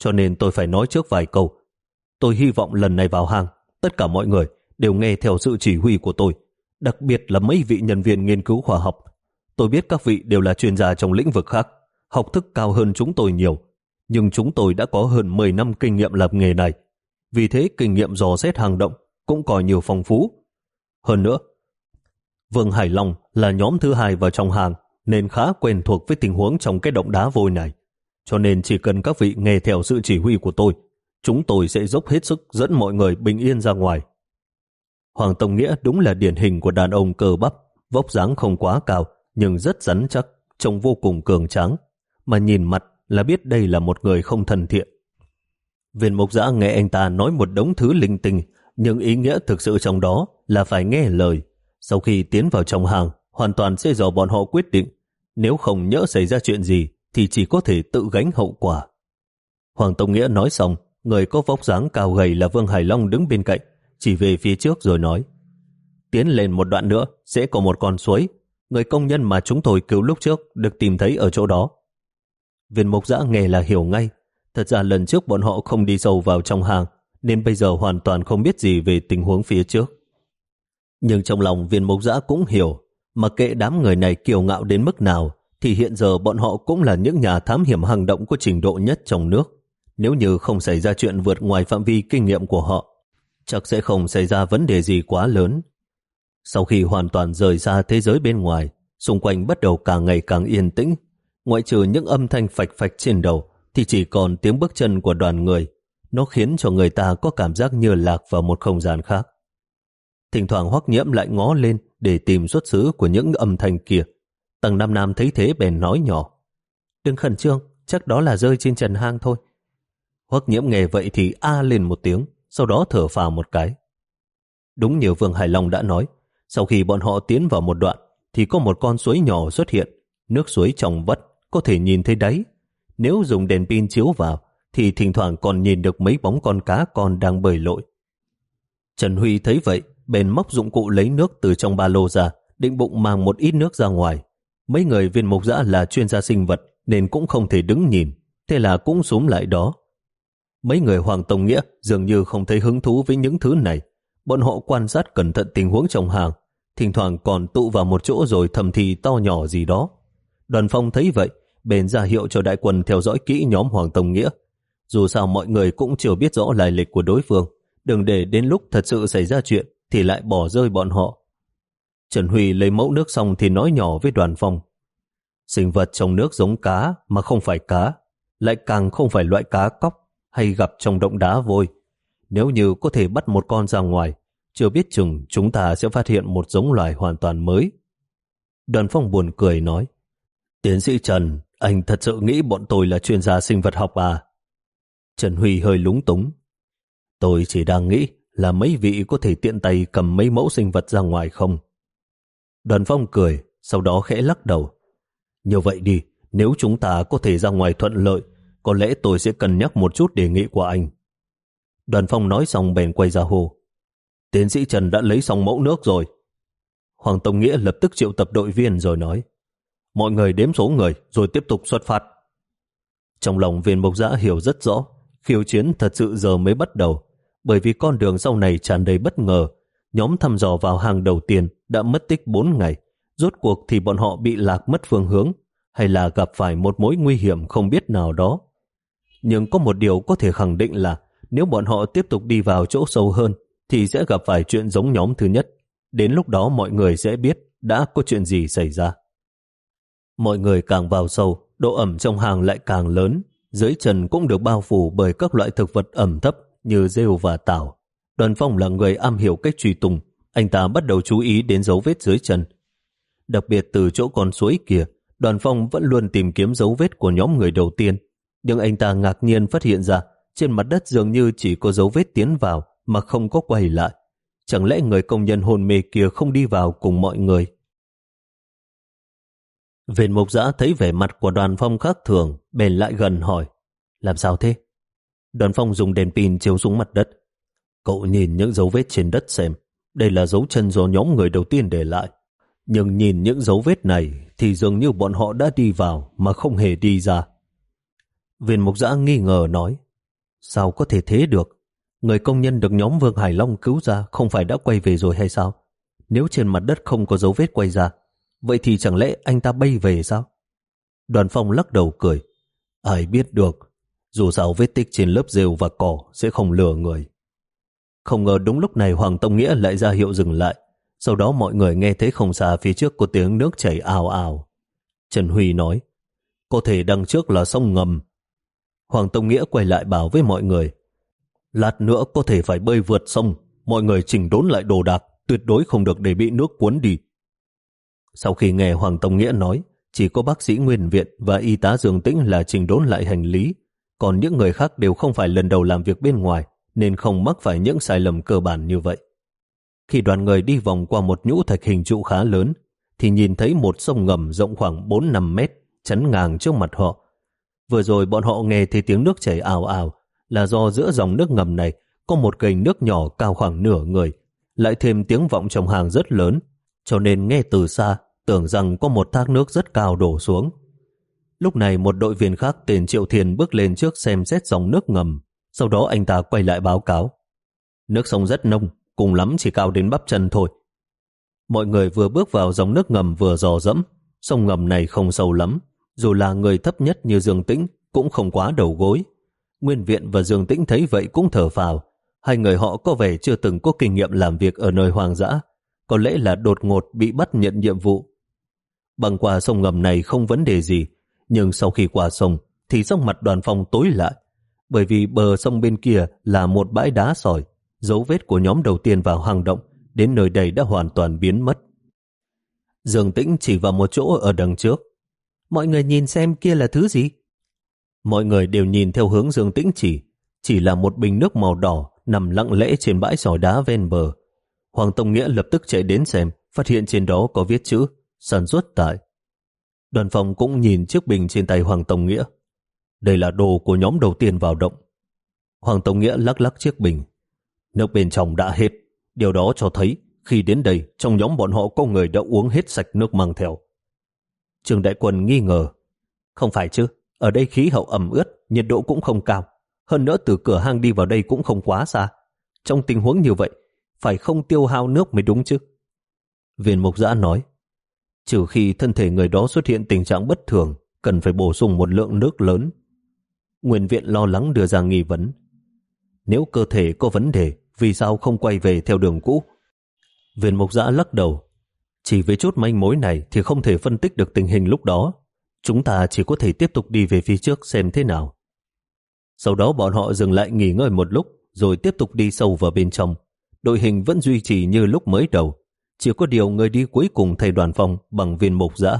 cho nên tôi phải nói trước vài câu. Tôi hy vọng lần này vào hang, tất cả mọi người đều nghe theo sự chỉ huy của tôi, đặc biệt là mấy vị nhân viên nghiên cứu khoa học. Tôi biết các vị đều là chuyên gia trong lĩnh vực khác, học thức cao hơn chúng tôi nhiều, nhưng chúng tôi đã có hơn 10 năm kinh nghiệm làm nghề này. vì thế kinh nghiệm dò xét hàng động cũng có nhiều phong phú. Hơn nữa, Vương Hải Long là nhóm thứ hai vào trong hàng nên khá quen thuộc với tình huống trong cái động đá vôi này. Cho nên chỉ cần các vị nghe theo sự chỉ huy của tôi, chúng tôi sẽ dốc hết sức dẫn mọi người bình yên ra ngoài. Hoàng Tông Nghĩa đúng là điển hình của đàn ông cơ bắp, vóc dáng không quá cao, nhưng rất rắn chắc, trông vô cùng cường tráng, mà nhìn mặt là biết đây là một người không thân thiện. Viên mục giã nghe anh ta nói một đống thứ linh tinh, nhưng ý nghĩa thực sự trong đó là phải nghe lời. Sau khi tiến vào trong hàng, hoàn toàn sẽ do bọn họ quyết định. Nếu không nhỡ xảy ra chuyện gì, thì chỉ có thể tự gánh hậu quả. Hoàng Tông Nghĩa nói xong, người có vóc dáng cao gầy là Vương Hải Long đứng bên cạnh, chỉ về phía trước rồi nói. Tiến lên một đoạn nữa, sẽ có một con suối. Người công nhân mà chúng tôi cứu lúc trước được tìm thấy ở chỗ đó. Viên Mộc giã nghe là hiểu ngay. Thật ra lần trước bọn họ không đi sâu vào trong hàng, nên bây giờ hoàn toàn không biết gì về tình huống phía trước. Nhưng trong lòng viên Mộc giã cũng hiểu, mà kệ đám người này kiêu ngạo đến mức nào, thì hiện giờ bọn họ cũng là những nhà thám hiểm hành động có trình độ nhất trong nước. Nếu như không xảy ra chuyện vượt ngoài phạm vi kinh nghiệm của họ, chắc sẽ không xảy ra vấn đề gì quá lớn. Sau khi hoàn toàn rời xa thế giới bên ngoài, xung quanh bắt đầu càng ngày càng yên tĩnh. Ngoại trừ những âm thanh phạch phạch trên đầu, thì chỉ còn tiếng bước chân của đoàn người. Nó khiến cho người ta có cảm giác như lạc vào một không gian khác. Thỉnh thoảng hoắc nhiễm lại ngó lên để tìm xuất xứ của những âm thanh kia. Tầng Nam Nam thấy thế bèn nói nhỏ. Đừng khẩn trương, chắc đó là rơi trên trần hang thôi. Hoắc nhiễm nghe vậy thì a lên một tiếng, sau đó thở phào một cái. Đúng như Vương Hải Long đã nói, sau khi bọn họ tiến vào một đoạn, thì có một con suối nhỏ xuất hiện, nước suối trong vắt, có thể nhìn thấy đấy Nếu dùng đèn pin chiếu vào, thì thỉnh thoảng còn nhìn được mấy bóng con cá con đang bơi lội. Trần Huy thấy vậy, bèn móc dụng cụ lấy nước từ trong ba lô ra, định bụng mang một ít nước ra ngoài. Mấy người viên mục giã là chuyên gia sinh vật, nên cũng không thể đứng nhìn, thế là cũng xuống lại đó. Mấy người Hoàng Tông Nghĩa dường như không thấy hứng thú với những thứ này. Bọn họ quan sát cẩn thận tình huống trong hàng, thỉnh thoảng còn tụ vào một chỗ rồi thầm thì to nhỏ gì đó. Đoàn phong thấy vậy, bên ra hiệu cho đại quân theo dõi kỹ nhóm Hoàng Tông Nghĩa. Dù sao mọi người cũng chưa biết rõ lai lịch của đối phương, đừng để đến lúc thật sự xảy ra chuyện thì lại bỏ rơi bọn họ. Trần Huy lấy mẫu nước xong thì nói nhỏ với đoàn phong. Sinh vật trong nước giống cá mà không phải cá, lại càng không phải loại cá cóc hay gặp trong động đá vôi. Nếu như có thể bắt một con ra ngoài, chưa biết chừng chúng ta sẽ phát hiện một giống loài hoàn toàn mới. Đoàn phong buồn cười nói, Tiến sĩ Trần, anh thật sự nghĩ bọn tôi là chuyên gia sinh vật học à? Trần Huy hơi lúng túng. Tôi chỉ đang nghĩ là mấy vị có thể tiện tay cầm mấy mẫu sinh vật ra ngoài không? Đoàn phong cười, sau đó khẽ lắc đầu. Như vậy đi, nếu chúng ta có thể ra ngoài thuận lợi, có lẽ tôi sẽ cân nhắc một chút đề nghị của anh. Đoàn phong nói xong bèn quay ra hồ. Tiến sĩ Trần đã lấy xong mẫu nước rồi. Hoàng Tông Nghĩa lập tức triệu tập đội viên rồi nói mọi người đếm số người rồi tiếp tục xuất phát. Trong lòng viên mộc giã hiểu rất rõ, khiêu chiến thật sự giờ mới bắt đầu, bởi vì con đường sau này tràn đầy bất ngờ. Nhóm thăm dò vào hàng đầu tiên đã mất tích 4 ngày, rốt cuộc thì bọn họ bị lạc mất phương hướng, hay là gặp phải một mối nguy hiểm không biết nào đó. Nhưng có một điều có thể khẳng định là nếu bọn họ tiếp tục đi vào chỗ sâu hơn thì sẽ gặp phải chuyện giống nhóm thứ nhất. Đến lúc đó mọi người sẽ biết đã có chuyện gì xảy ra. Mọi người càng vào sâu, độ ẩm trong hàng lại càng lớn. Dưới trần cũng được bao phủ bởi các loại thực vật ẩm thấp như rêu và tảo. Đoàn phong là người am hiểu cách truy tung. Anh ta bắt đầu chú ý đến dấu vết dưới chân. Đặc biệt từ chỗ con suối kia, đoàn phong vẫn luôn tìm kiếm dấu vết của nhóm người đầu tiên. Nhưng anh ta ngạc nhiên phát hiện ra trên mặt đất dường như chỉ có dấu vết tiến vào mà không có quay lại. Chẳng lẽ người công nhân hồn mê kia không đi vào cùng mọi người? Viên mục giã thấy vẻ mặt của đoàn phong khác thường, bền lại gần hỏi, làm sao thế? Đoàn phong dùng đèn pin chiếu xuống mặt đất. Cậu nhìn những dấu vết trên đất xem, đây là dấu chân do nhóm người đầu tiên để lại. Nhưng nhìn những dấu vết này thì dường như bọn họ đã đi vào mà không hề đi ra. Viên mục giã nghi ngờ nói, sao có thể thế được? Người công nhân được nhóm Vương Hải Long cứu ra không phải đã quay về rồi hay sao? Nếu trên mặt đất không có dấu vết quay ra, Vậy thì chẳng lẽ anh ta bay về sao? Đoàn phong lắc đầu cười. Ai biết được, dù sao vết tích trên lớp rêu và cỏ sẽ không lừa người. Không ngờ đúng lúc này Hoàng Tông Nghĩa lại ra hiệu dừng lại. Sau đó mọi người nghe thấy không xa phía trước có tiếng nước chảy ào ào. Trần Huy nói, có thể đằng trước là sông ngầm. Hoàng Tông Nghĩa quay lại bảo với mọi người, lát nữa có thể phải bơi vượt sông, mọi người chỉnh đốn lại đồ đạc, tuyệt đối không được để bị nước cuốn đi. Sau khi nghe Hoàng Tông Nghĩa nói, chỉ có bác sĩ Nguyên Viện và y tá Dương Tĩnh là chỉnh đốn lại hành lý, còn những người khác đều không phải lần đầu làm việc bên ngoài, nên không mắc phải những sai lầm cơ bản như vậy. Khi đoàn người đi vòng qua một nhũ thạch hình trụ khá lớn, thì nhìn thấy một sông ngầm rộng khoảng 4-5 mét chắn ngang trước mặt họ. Vừa rồi bọn họ nghe thấy tiếng nước chảy ào ào là do giữa dòng nước ngầm này có một gành nước nhỏ cao khoảng nửa người, lại thêm tiếng vọng trong hàng rất lớn, cho nên nghe từ xa tưởng rằng có một thác nước rất cao đổ xuống. Lúc này một đội viên khác tên Triệu Thiền bước lên trước xem xét dòng nước ngầm, sau đó anh ta quay lại báo cáo. Nước sông rất nông, cùng lắm chỉ cao đến bắp chân thôi. Mọi người vừa bước vào dòng nước ngầm vừa dò dẫm, sông ngầm này không sâu lắm, dù là người thấp nhất như Dương Tĩnh cũng không quá đầu gối. Nguyên Viện và Dương Tĩnh thấy vậy cũng thở phào. Hai người họ có vẻ chưa từng có kinh nghiệm làm việc ở nơi hoang dã, có lẽ là đột ngột bị bắt nhận nhiệm vụ. Bằng qua sông ngầm này không vấn đề gì, nhưng sau khi qua sông thì sắc mặt đoàn phong tối lại, bởi vì bờ sông bên kia là một bãi đá sỏi, dấu vết của nhóm đầu tiên vào hang động đến nơi đây đã hoàn toàn biến mất. Dương Tĩnh chỉ vào một chỗ ở đằng trước. Mọi người nhìn xem kia là thứ gì? Mọi người đều nhìn theo hướng Dương Tĩnh chỉ, chỉ là một bình nước màu đỏ nằm lặng lẽ trên bãi sỏi đá ven bờ. Hoàng Tông Nghĩa lập tức chạy đến xem, phát hiện trên đó có viết chữ sản xuất tại. Đoàn phòng cũng nhìn chiếc bình trên tay Hoàng Tông Nghĩa. Đây là đồ của nhóm đầu tiên vào động. Hoàng Tông Nghĩa lắc lắc chiếc bình. Nước bên trong đã hết. Điều đó cho thấy khi đến đây trong nhóm bọn họ có người đã uống hết sạch nước mang theo. Trường đại quân nghi ngờ. Không phải chứ, ở đây khí hậu ẩm ướt, nhiệt độ cũng không cao. Hơn nữa từ cửa hang đi vào đây cũng không quá xa. Trong tình huống như vậy, phải không tiêu hao nước mới đúng chứ. Viên mục giã nói, trừ khi thân thể người đó xuất hiện tình trạng bất thường, cần phải bổ sung một lượng nước lớn. Nguyên viện lo lắng đưa ra nghi vấn. Nếu cơ thể có vấn đề, vì sao không quay về theo đường cũ? Viên mục giã lắc đầu. Chỉ với chút manh mối này thì không thể phân tích được tình hình lúc đó. Chúng ta chỉ có thể tiếp tục đi về phía trước xem thế nào. Sau đó bọn họ dừng lại nghỉ ngơi một lúc rồi tiếp tục đi sâu vào bên trong. Đội hình vẫn duy trì như lúc mới đầu. Chỉ có điều người đi cuối cùng thay đoàn phòng bằng viên mục giã.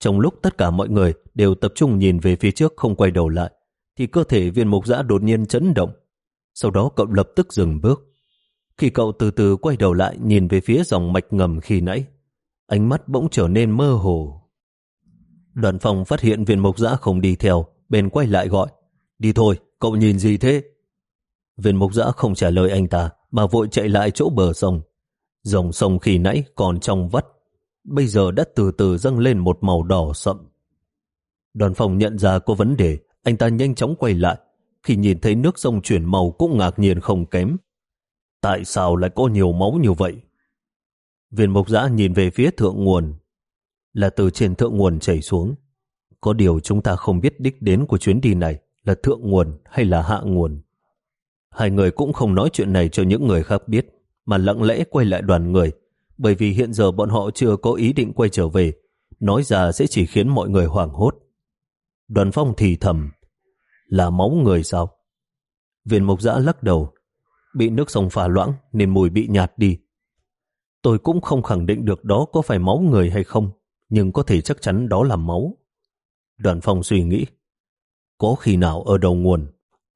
Trong lúc tất cả mọi người đều tập trung nhìn về phía trước không quay đầu lại, thì cơ thể viên mục giã đột nhiên chấn động. Sau đó cậu lập tức dừng bước. Khi cậu từ từ quay đầu lại nhìn về phía dòng mạch ngầm khi nãy, ánh mắt bỗng trở nên mơ hồ. Đoàn phòng phát hiện viên mục giã không đi theo, bèn quay lại gọi. Đi thôi, cậu nhìn gì thế? Viên mục giã không trả lời anh ta, mà vội chạy lại chỗ bờ sông. Dòng sông khi nãy còn trong vắt, bây giờ đã từ từ dâng lên một màu đỏ sậm. Đoàn phòng nhận ra có vấn đề, anh ta nhanh chóng quay lại. Khi nhìn thấy nước sông chuyển màu cũng ngạc nhiên không kém. Tại sao lại có nhiều máu như vậy? Viên Mục giã nhìn về phía thượng nguồn, là từ trên thượng nguồn chảy xuống. Có điều chúng ta không biết đích đến của chuyến đi này là thượng nguồn hay là hạ nguồn. Hai người cũng không nói chuyện này cho những người khác biết, mà lặng lẽ quay lại đoàn người, bởi vì hiện giờ bọn họ chưa có ý định quay trở về, nói ra sẽ chỉ khiến mọi người hoảng hốt. Đoàn phong thì thầm, là máu người sao? Viên mục giã lắc đầu, bị nước sông phà loãng nên mùi bị nhạt đi. Tôi cũng không khẳng định được đó có phải máu người hay không, nhưng có thể chắc chắn đó là máu. Đoàn phong suy nghĩ, có khi nào ở đầu nguồn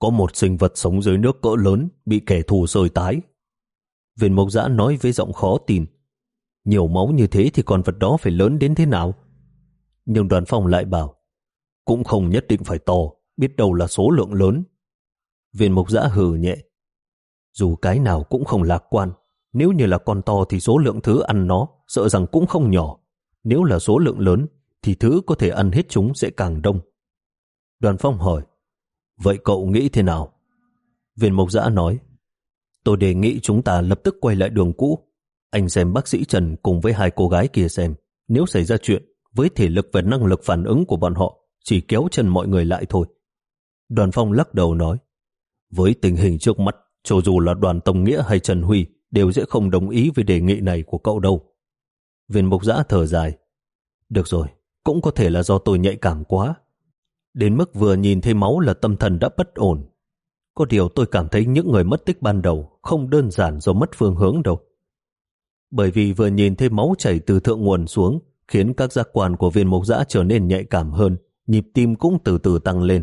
có một sinh vật sống dưới nước cỡ lớn bị kẻ thù rời tái. Viên mộc giã nói với giọng khó tin. Nhiều máu như thế thì con vật đó phải lớn đến thế nào? Nhưng đoàn phong lại bảo, cũng không nhất định phải to, biết đâu là số lượng lớn. Viên mộc giã hừ nhẹ. Dù cái nào cũng không lạc quan, nếu như là con to thì số lượng thứ ăn nó sợ rằng cũng không nhỏ. Nếu là số lượng lớn thì thứ có thể ăn hết chúng sẽ càng đông. Đoàn phong hỏi, vậy cậu nghĩ thế nào? Viên mộc giã nói, tôi đề nghị chúng ta lập tức quay lại đường cũ. Anh xem bác sĩ Trần cùng với hai cô gái kia xem, nếu xảy ra chuyện, với thể lực và năng lực phản ứng của bọn họ, chỉ kéo chân mọi người lại thôi. Đoàn phong lắc đầu nói, với tình hình trước mắt, cho dù là đoàn Tông Nghĩa hay Trần Huy đều sẽ không đồng ý với đề nghị này của cậu đâu. Viên mục giã thở dài. Được rồi, cũng có thể là do tôi nhạy cảm quá. Đến mức vừa nhìn thấy máu là tâm thần đã bất ổn. Có điều tôi cảm thấy những người mất tích ban đầu không đơn giản do mất phương hướng đâu. Bởi vì vừa nhìn thấy máu chảy từ thượng nguồn xuống khiến các giác quan của viên mục giã trở nên nhạy cảm hơn, nhịp tim cũng từ từ tăng lên.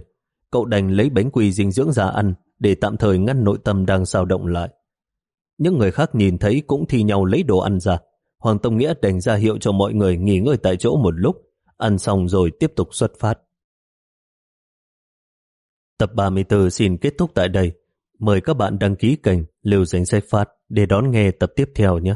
Cậu đành lấy bánh quy dinh dưỡng ra ăn để tạm thời ngăn nội tâm đang sao động lại. Những người khác nhìn thấy cũng thi nhau lấy đồ ăn ra. Hoàng Tông Nghĩa đành ra hiệu cho mọi người nghỉ ngơi tại chỗ một lúc, ăn xong rồi tiếp tục xuất phát. Tập 34 xin kết thúc tại đây. Mời các bạn đăng ký kênh Lưu Danh Sách Phát để đón nghe tập tiếp theo nhé.